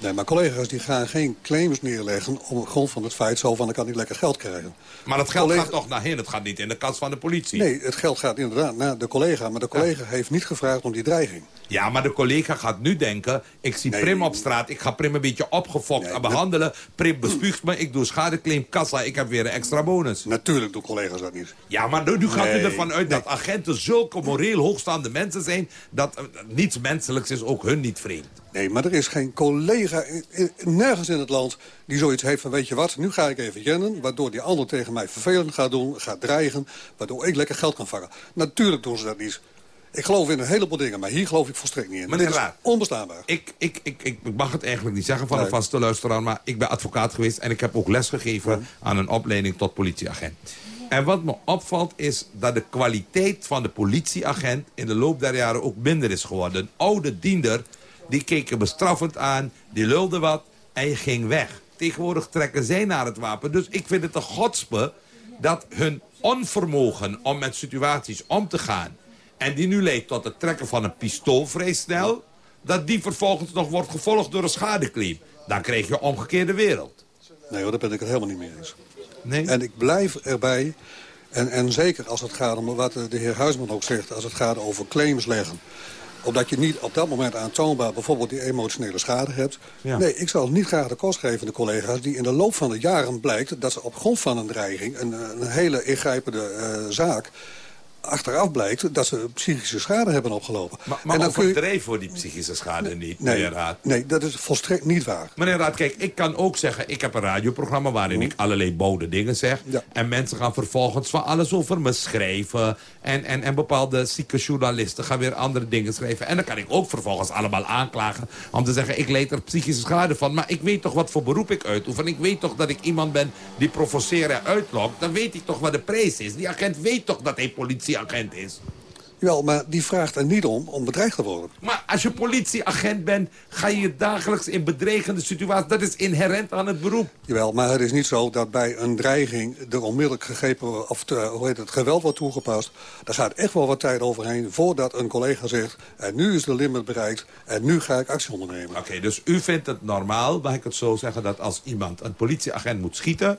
Nee, maar collega's die gaan geen claims neerleggen... op grond van het feit zo van, ik kan niet lekker geld krijgen. Maar dat geld Collega- gaat toch naar hen, het gaat niet in de kas van de politie. Nee, het geld gaat inderdaad naar de collega. Maar de collega heeft niet gevraagd om die dreiging. Ja, maar de collega gaat nu denken... ik zie Prim op straat, ik ga Prim een beetje opgefokt behandelen. Prim bespuugt me, ik doe schadeclaim, kassa, ik heb weer een extra bonus. Natuurlijk doen collega's dat niet. Ja, maar nu, nu gaat u Nee, ervan uit dat agenten zulke moreel hoogstaande mensen zijn... dat eh, niets menselijks is ook hun niet vreemd. Nee, maar er is geen collega nergens in het land die zoiets heeft van... weet je wat, nu ga ik even jennen, waardoor die ander tegen mij vervelend gaat doen... gaat dreigen, waardoor ik lekker geld kan vangen. Natuurlijk doen ze dat niet. Ik geloof in een heleboel dingen, maar hier geloof ik volstrekt niet in. Meneer Dit is Raad. onbestaanbaar. Ik, ik, ik, ik mag het eigenlijk niet zeggen van een Nee. vaste luisteraar... maar ik ben advocaat geweest en ik heb ook les gegeven... aan een opleiding tot politieagent. En wat me opvalt is dat de kwaliteit van de politieagent... in de loop der jaren ook minder is geworden. Een oude diender, die keek je bestraffend aan, die lulde wat en je ging weg. Tegenwoordig trekken zij naar het wapen. Dus ik vind het een godspe dat hun onvermogen om met situaties om te gaan... en die nu leidt tot het trekken van een pistool vrij snel... dat die vervolgens nog wordt gevolgd door een schadeclaim. Dan krijg je een omgekeerde wereld. Nee hoor, daar ben ik het helemaal niet mee eens. Nee? En ik blijf erbij, en, en zeker als het gaat om wat de heer Huisman ook zegt... als het gaat over claims leggen omdat je niet op dat moment aantoonbaar bijvoorbeeld die emotionele schade hebt. Ja. Nee, ik zal niet graag de kost geven aan de collega's... die in de loop van de jaren blijkt dat ze op grond van een dreiging... een, een hele ingrijpende eh, zaak achteraf blijkt dat ze psychische schade hebben opgelopen. Maar, maar en dan je... voor die psychische schade niet, Nee, meneer Raad. nee, dat is volstrekt niet waar. Meneer Raad, kijk, ik kan ook zeggen... ik heb een radioprogramma waarin ik allerlei boude dingen zeg. En mensen gaan vervolgens van alles over me schrijven. En, en, en bepaalde zieke journalisten gaan weer andere dingen schrijven. En dan kan ik ook vervolgens allemaal aanklagen... om te zeggen, ik leed er psychische schade van. Maar ik weet toch wat voor beroep ik uitoefen. Ik weet toch dat ik iemand ben die provoceren en uitlokt. Dan weet ik toch wat de prijs is. Die agent weet toch dat hij politieagent is. Jawel, maar die vraagt er niet om om bedreigd te worden. Maar als je politieagent bent, ga je dagelijks in bedreigende situaties. Dat is inherent aan het beroep. Jawel, maar het is niet zo dat bij een dreiging er onmiddellijk gegrepen of te- hoe heet het, geweld wordt toegepast. Daar gaat echt wel wat tijd overheen voordat een collega zegt... en nu is de limit bereikt en nu ga ik actie ondernemen. Oké, dus u vindt het normaal, mag ik het zo zeggen... dat als iemand een politieagent moet schieten...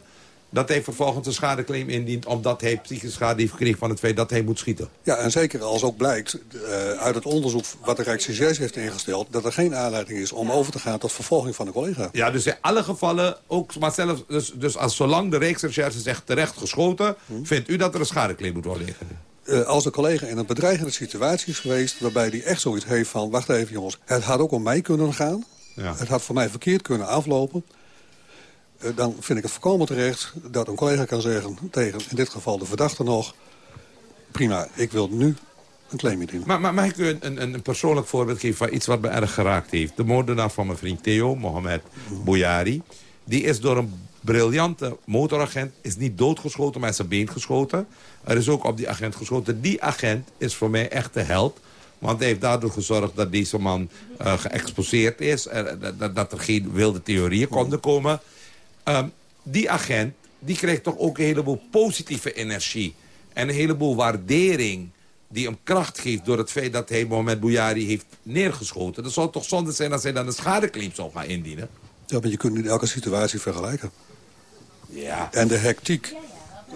dat hij vervolgens een schadeclaim indient... omdat hij psychische schade heeft gekregen van het feit dat hij moet schieten. Ja, en zeker als ook blijkt eh, uit het onderzoek wat de Rijksrecherche heeft ingesteld... dat er geen aanleiding is om over te gaan tot vervolging van de collega. Ja, dus in alle gevallen, ook, maar zelfs, dus, dus als zolang de Rijksrecherche zegt terecht geschoten... vindt u dat er een schadeclaim moet worden ingediend? Eh, als de collega in een bedreigende situatie is geweest... waarbij die echt zoiets heeft van... wacht even jongens, het had ook om mij kunnen gaan. Ja. Het had voor mij verkeerd kunnen aflopen. Eh, dan vind ik het volkomen terecht dat een collega kan zeggen... tegen in dit geval de verdachte nog... prima, ik wil nu een claim indienen. Maar, maar mag ik u een, een, een persoonlijk voorbeeld geven van iets wat me erg geraakt heeft? De moordenaar van mijn vriend Theo, Mohamed Bouyari... die is door een briljante motoragent, is niet doodgeschoten, maar is zijn been geschoten. Er is ook op die agent geschoten. Die agent is voor mij echt de held. Want hij heeft daardoor gezorgd dat deze man eh, geëxposeerd is. dat- dat, dat er geen wilde theorieën konden komen. Ehm, die agent die krijgt toch ook een heleboel positieve energie. En een heleboel waardering die hem kracht geeft... door het feit dat hij Mohamed Bouyari heeft neergeschoten. Dat zou toch zonde zijn als hij dan een schadeclaim zou gaan indienen? Ja, maar je kunt niet elke situatie vergelijken. Ja. En de hectiek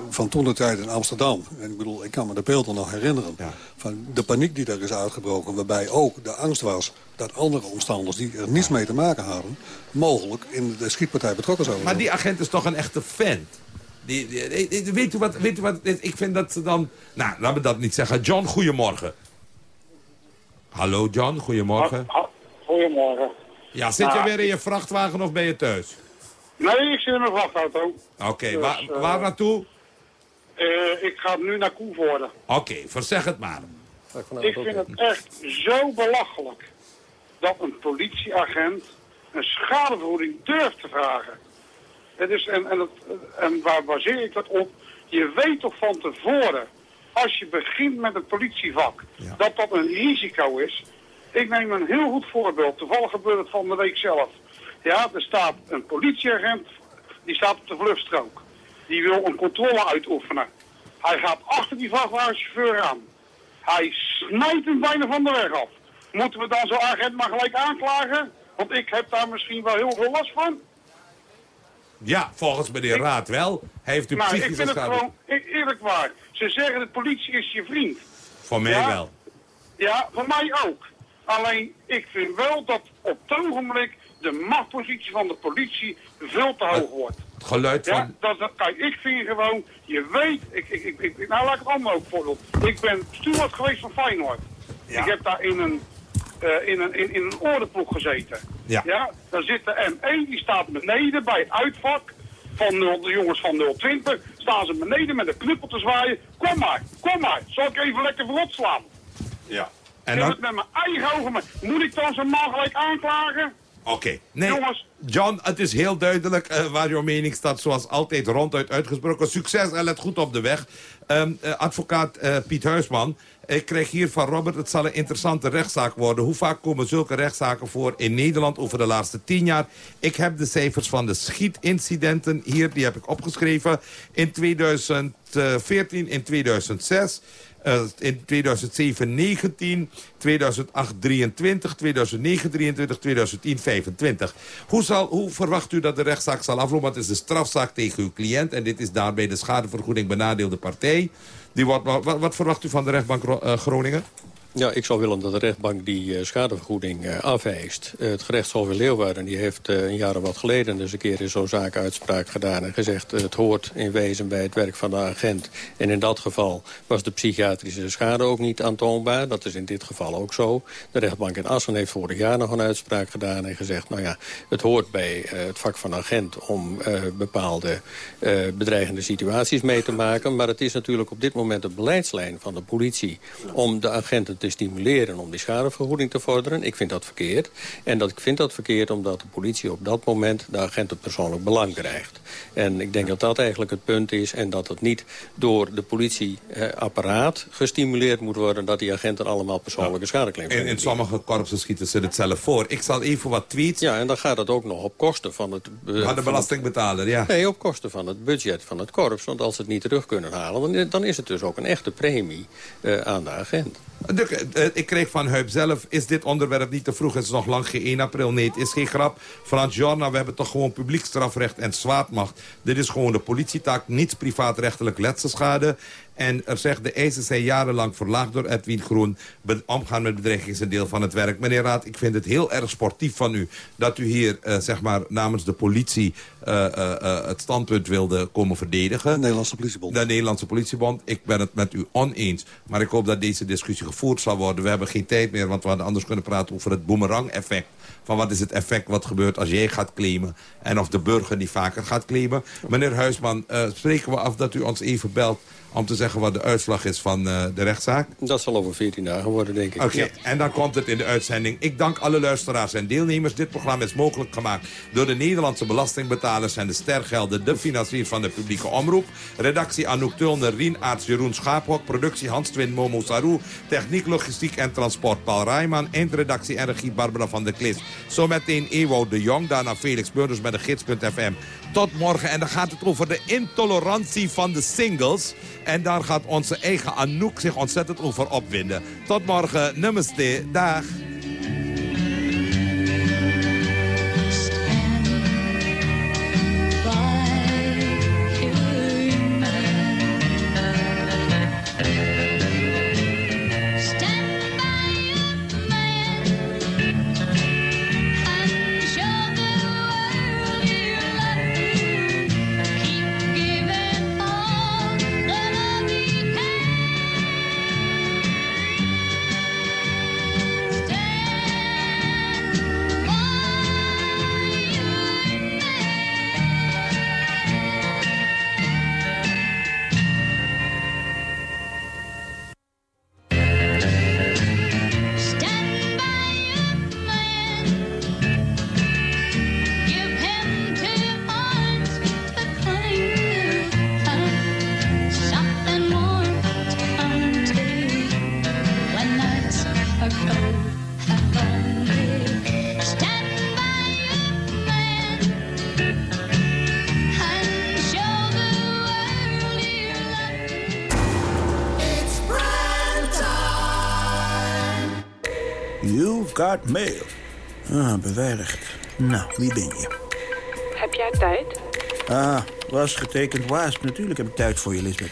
van toen de tijd in Amsterdam. En ik bedoel, ik kan me de beelden nog herinneren. Van de paniek die er is uitgebroken. Waarbij ook de angst was dat andere omstanders die er niets mee te maken hadden... mogelijk in de schietpartij betrokken zouden Maar worden. die agent is toch een echte vent? Die, die- die- die- weet, u wat, weet u wat? Ik vind dat ze dan... Nou, laten we dat niet zeggen. John, goedemorgen. Hallo John, goedemorgen. Goedemorgen. Ja, zit je Nou, weer in je vrachtwagen of ben je thuis? Nee, ik zit in mijn vrachtauto. Oké, Dus, waar, eh, waar naartoe? Eh, ik ga nu naar Koevoorde. Oké, verzeg het maar. Ik vind het echt zo belachelijk dat een politieagent een schadevergoeding durft te vragen. Het is, en en, het, en waar baseer ik dat op? Je weet toch van tevoren, als je begint met het politievak, dat dat een risico is. Ik neem een heel goed voorbeeld. Toevallig gebeurt het van de week zelf. Ja, er staat een politieagent, die staat op de vluchtstrook. Die wil een controle uitoefenen. Hij gaat achter die vrachtwagenchauffeur aan. Hij snijdt hem bijna van de weg af. Moeten we dan zo'n agent maar gelijk aanklagen? Want ik heb daar misschien wel heel veel last van. Ja, volgens meneer Raad wel. Hij heeft u maar ik psychische vind het gewoon e- eerlijk waar. Ze zeggen de politie is je vriend. Voor mij Ja? wel. Ja, voor mij ook. Alleen, ik vind wel dat op het ogenblik de machtpositie van de politie veel te hoog wordt. Het geluid Ja, van... dat, dat, kijk, ik vind gewoon, je weet, ik, ik, ik, ik- nou laat ik het ander ook voorbeeld. Ik ben steward geweest van Feyenoord. Ik heb daar in een, eh, in, een, in, in een ordenploeg gezeten. Ja. Dan zit de M1, die staat beneden bij het uitvak van 0, de jongens van 020. Staan ze beneden met een knuppel te zwaaien. Kom maar, kom maar. Zal ik even lekker verrot slaan? Ja. En En heb dan... het met mijn eigen ogen. maar Moet ik dan zo'n man gelijk aanklagen? Oké. Nee, John, het is heel duidelijk eh, waar jouw mening staat. Zoals altijd ronduit uitgesproken. Succes en let goed op de weg. Ehm, eh, advocaat eh, Piet Huisman. Ik krijg hier van Robert, het zal een interessante rechtszaak worden. Hoe vaak komen zulke rechtszaken voor in Nederland over de laatste tien jaar? Ik heb de cijfers van de schietincidenten hier, die heb ik opgeschreven. In 2014, in 2006... Uh, in 2007 19, 2008 23, 2009 23, 2010 25. Hoe, zal, hoe verwacht u dat de rechtszaak zal aflopen? Want het is een strafzaak tegen uw cliënt... en dit is daarbij de schadevergoeding benadeelde partij. Die wat, wat verwacht u van de rechtbank uh, Groningen? Ja, ik zou willen dat de rechtbank die uh, schadevergoeding uh, afwijst. Uh, het gerechtshof in Leeuwarden die heeft een jaar of wat geleden... dus een keer in zo'n zaak uitspraak gedaan en gezegd... het hoort in wezen bij het werk van de agent. En in dat geval was de psychiatrische schade ook niet aantoonbaar. Dat is in dit geval ook zo. De rechtbank in Assen heeft vorig jaar nog een uitspraak gedaan... en gezegd, nou ja, het hoort bij het vak van agent... om bepaalde bedreigende situaties mee te maken. Maar het is natuurlijk op dit moment de beleidslijn van de politie... om de agenten te te stimuleren om die schadevergoeding te vorderen. Ik vind dat verkeerd. En dat, ik vind dat verkeerd omdat de politie op dat moment de agent het persoonlijk belang krijgt. En ik denk dat dat eigenlijk het punt is en dat het niet door de politieapparaat gestimuleerd moet worden dat die agenten allemaal persoonlijke schadeclaims In, in sommige korpsen schieten ze het zelf voor. Ik zal even wat tweets... Ja, en dan gaat het ook nog op kosten van het... Uh, van de belastingbetaler, ja. Nee, op kosten van het budget van het korps. Want als ze het niet terug kunnen halen, dan, dan is het dus ook een echte premie uh, aan de agent. Ik kreeg van Huip zelf, is dit onderwerp niet te vroeg? Het is nog lang geen 1 april. Nee, het is geen grap. Frans Jorna, we hebben toch gewoon publiek strafrecht en zwaardmacht. Dit is gewoon de politietaak, niets privaatrechtelijk letselschade. En er zegt, de eisen zijn jarenlang verlaagd door Edwin Groen. Omgaan met bedreiging is een deel van het werk. Meneer Raad, ik vind het heel erg sportief van u... dat u hier, uh, zeg maar, namens de politie uh, uh, het standpunt wilde komen verdedigen. De Nederlandse politiebond. De Nederlandse politiebond. Ik ben het met u oneens. Maar ik hoop dat deze discussie gevoerd zal worden. We hebben geen tijd meer, want we hadden anders kunnen praten over het boomerang-effect van wat is het effect wat gebeurt als jij gaat claimen... en of de burger die vaker gaat claimen. Meneer Huisman, uh, spreken we af dat u ons even belt om te zeggen wat de uitslag is van uh, de rechtszaak? Dat zal over 14 dagen worden, denk ik. Oké, okay, ja. en dan komt het in de uitzending. Ik dank alle luisteraars en deelnemers. Dit programma is mogelijk gemaakt door de Nederlandse belastingbetalers... en de stergelden, de financier van de publieke omroep. Redactie Anouk Tulner, Rien Aarts, Jeroen Schaaphok. Productie Hans Twin, Momo Sarou. Techniek, logistiek en transport Paul Rijman. Eindredactie en regie Barbara van der Klis. Zometeen Ewout de Jong, daarna Felix Beurders met de gids.fm. Tot morgen en dan gaat het over de intolerantie van de singles... En daar gaat onze eigen Anouk zich ontzettend over opwinden. Tot morgen. Namaste. Dag. Got mail. Ah, beveiligd. Nou, wie ben je? Heb jij tijd? Ah, was getekend waas. Natuurlijk heb ik tijd voor je, Lisbeth.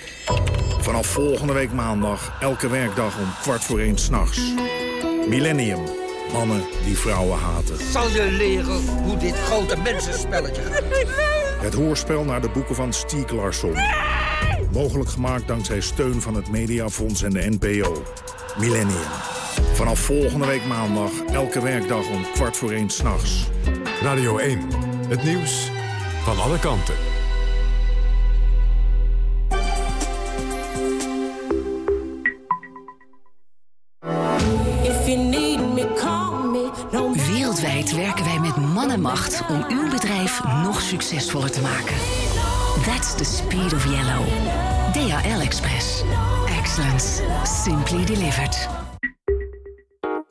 Vanaf volgende week maandag, elke werkdag om kwart voor één s'nachts. Millennium. Mannen die vrouwen haten. Zal je leren hoe dit grote mensenspelletje gaat? Het hoorspel naar de boeken van Stieg Larsson. Mogelijk gemaakt dankzij steun van het Mediafonds en de NPO. Millennium. Vanaf volgende week maandag, elke werkdag om kwart voor één s'nachts. Radio 1, het nieuws van alle kanten. Wereldwijd werken wij met man en macht om uw bedrijf nog succesvoller te maken. That's the speed of yellow. DHL Express. Excellence. Simply delivered.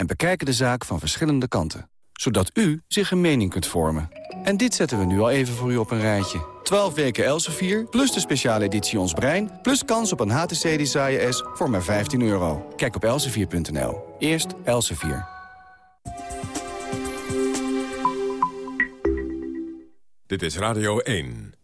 en bekijken de zaak van verschillende kanten. Zodat u zich een mening kunt vormen. En dit zetten we nu al even voor u op een rijtje. 12 weken Elsevier, plus de speciale editie Ons Brein... plus kans op een HTC Desire S voor maar 15 euro. Kijk op elsevier.nl. Eerst Elsevier. Dit is Radio 1.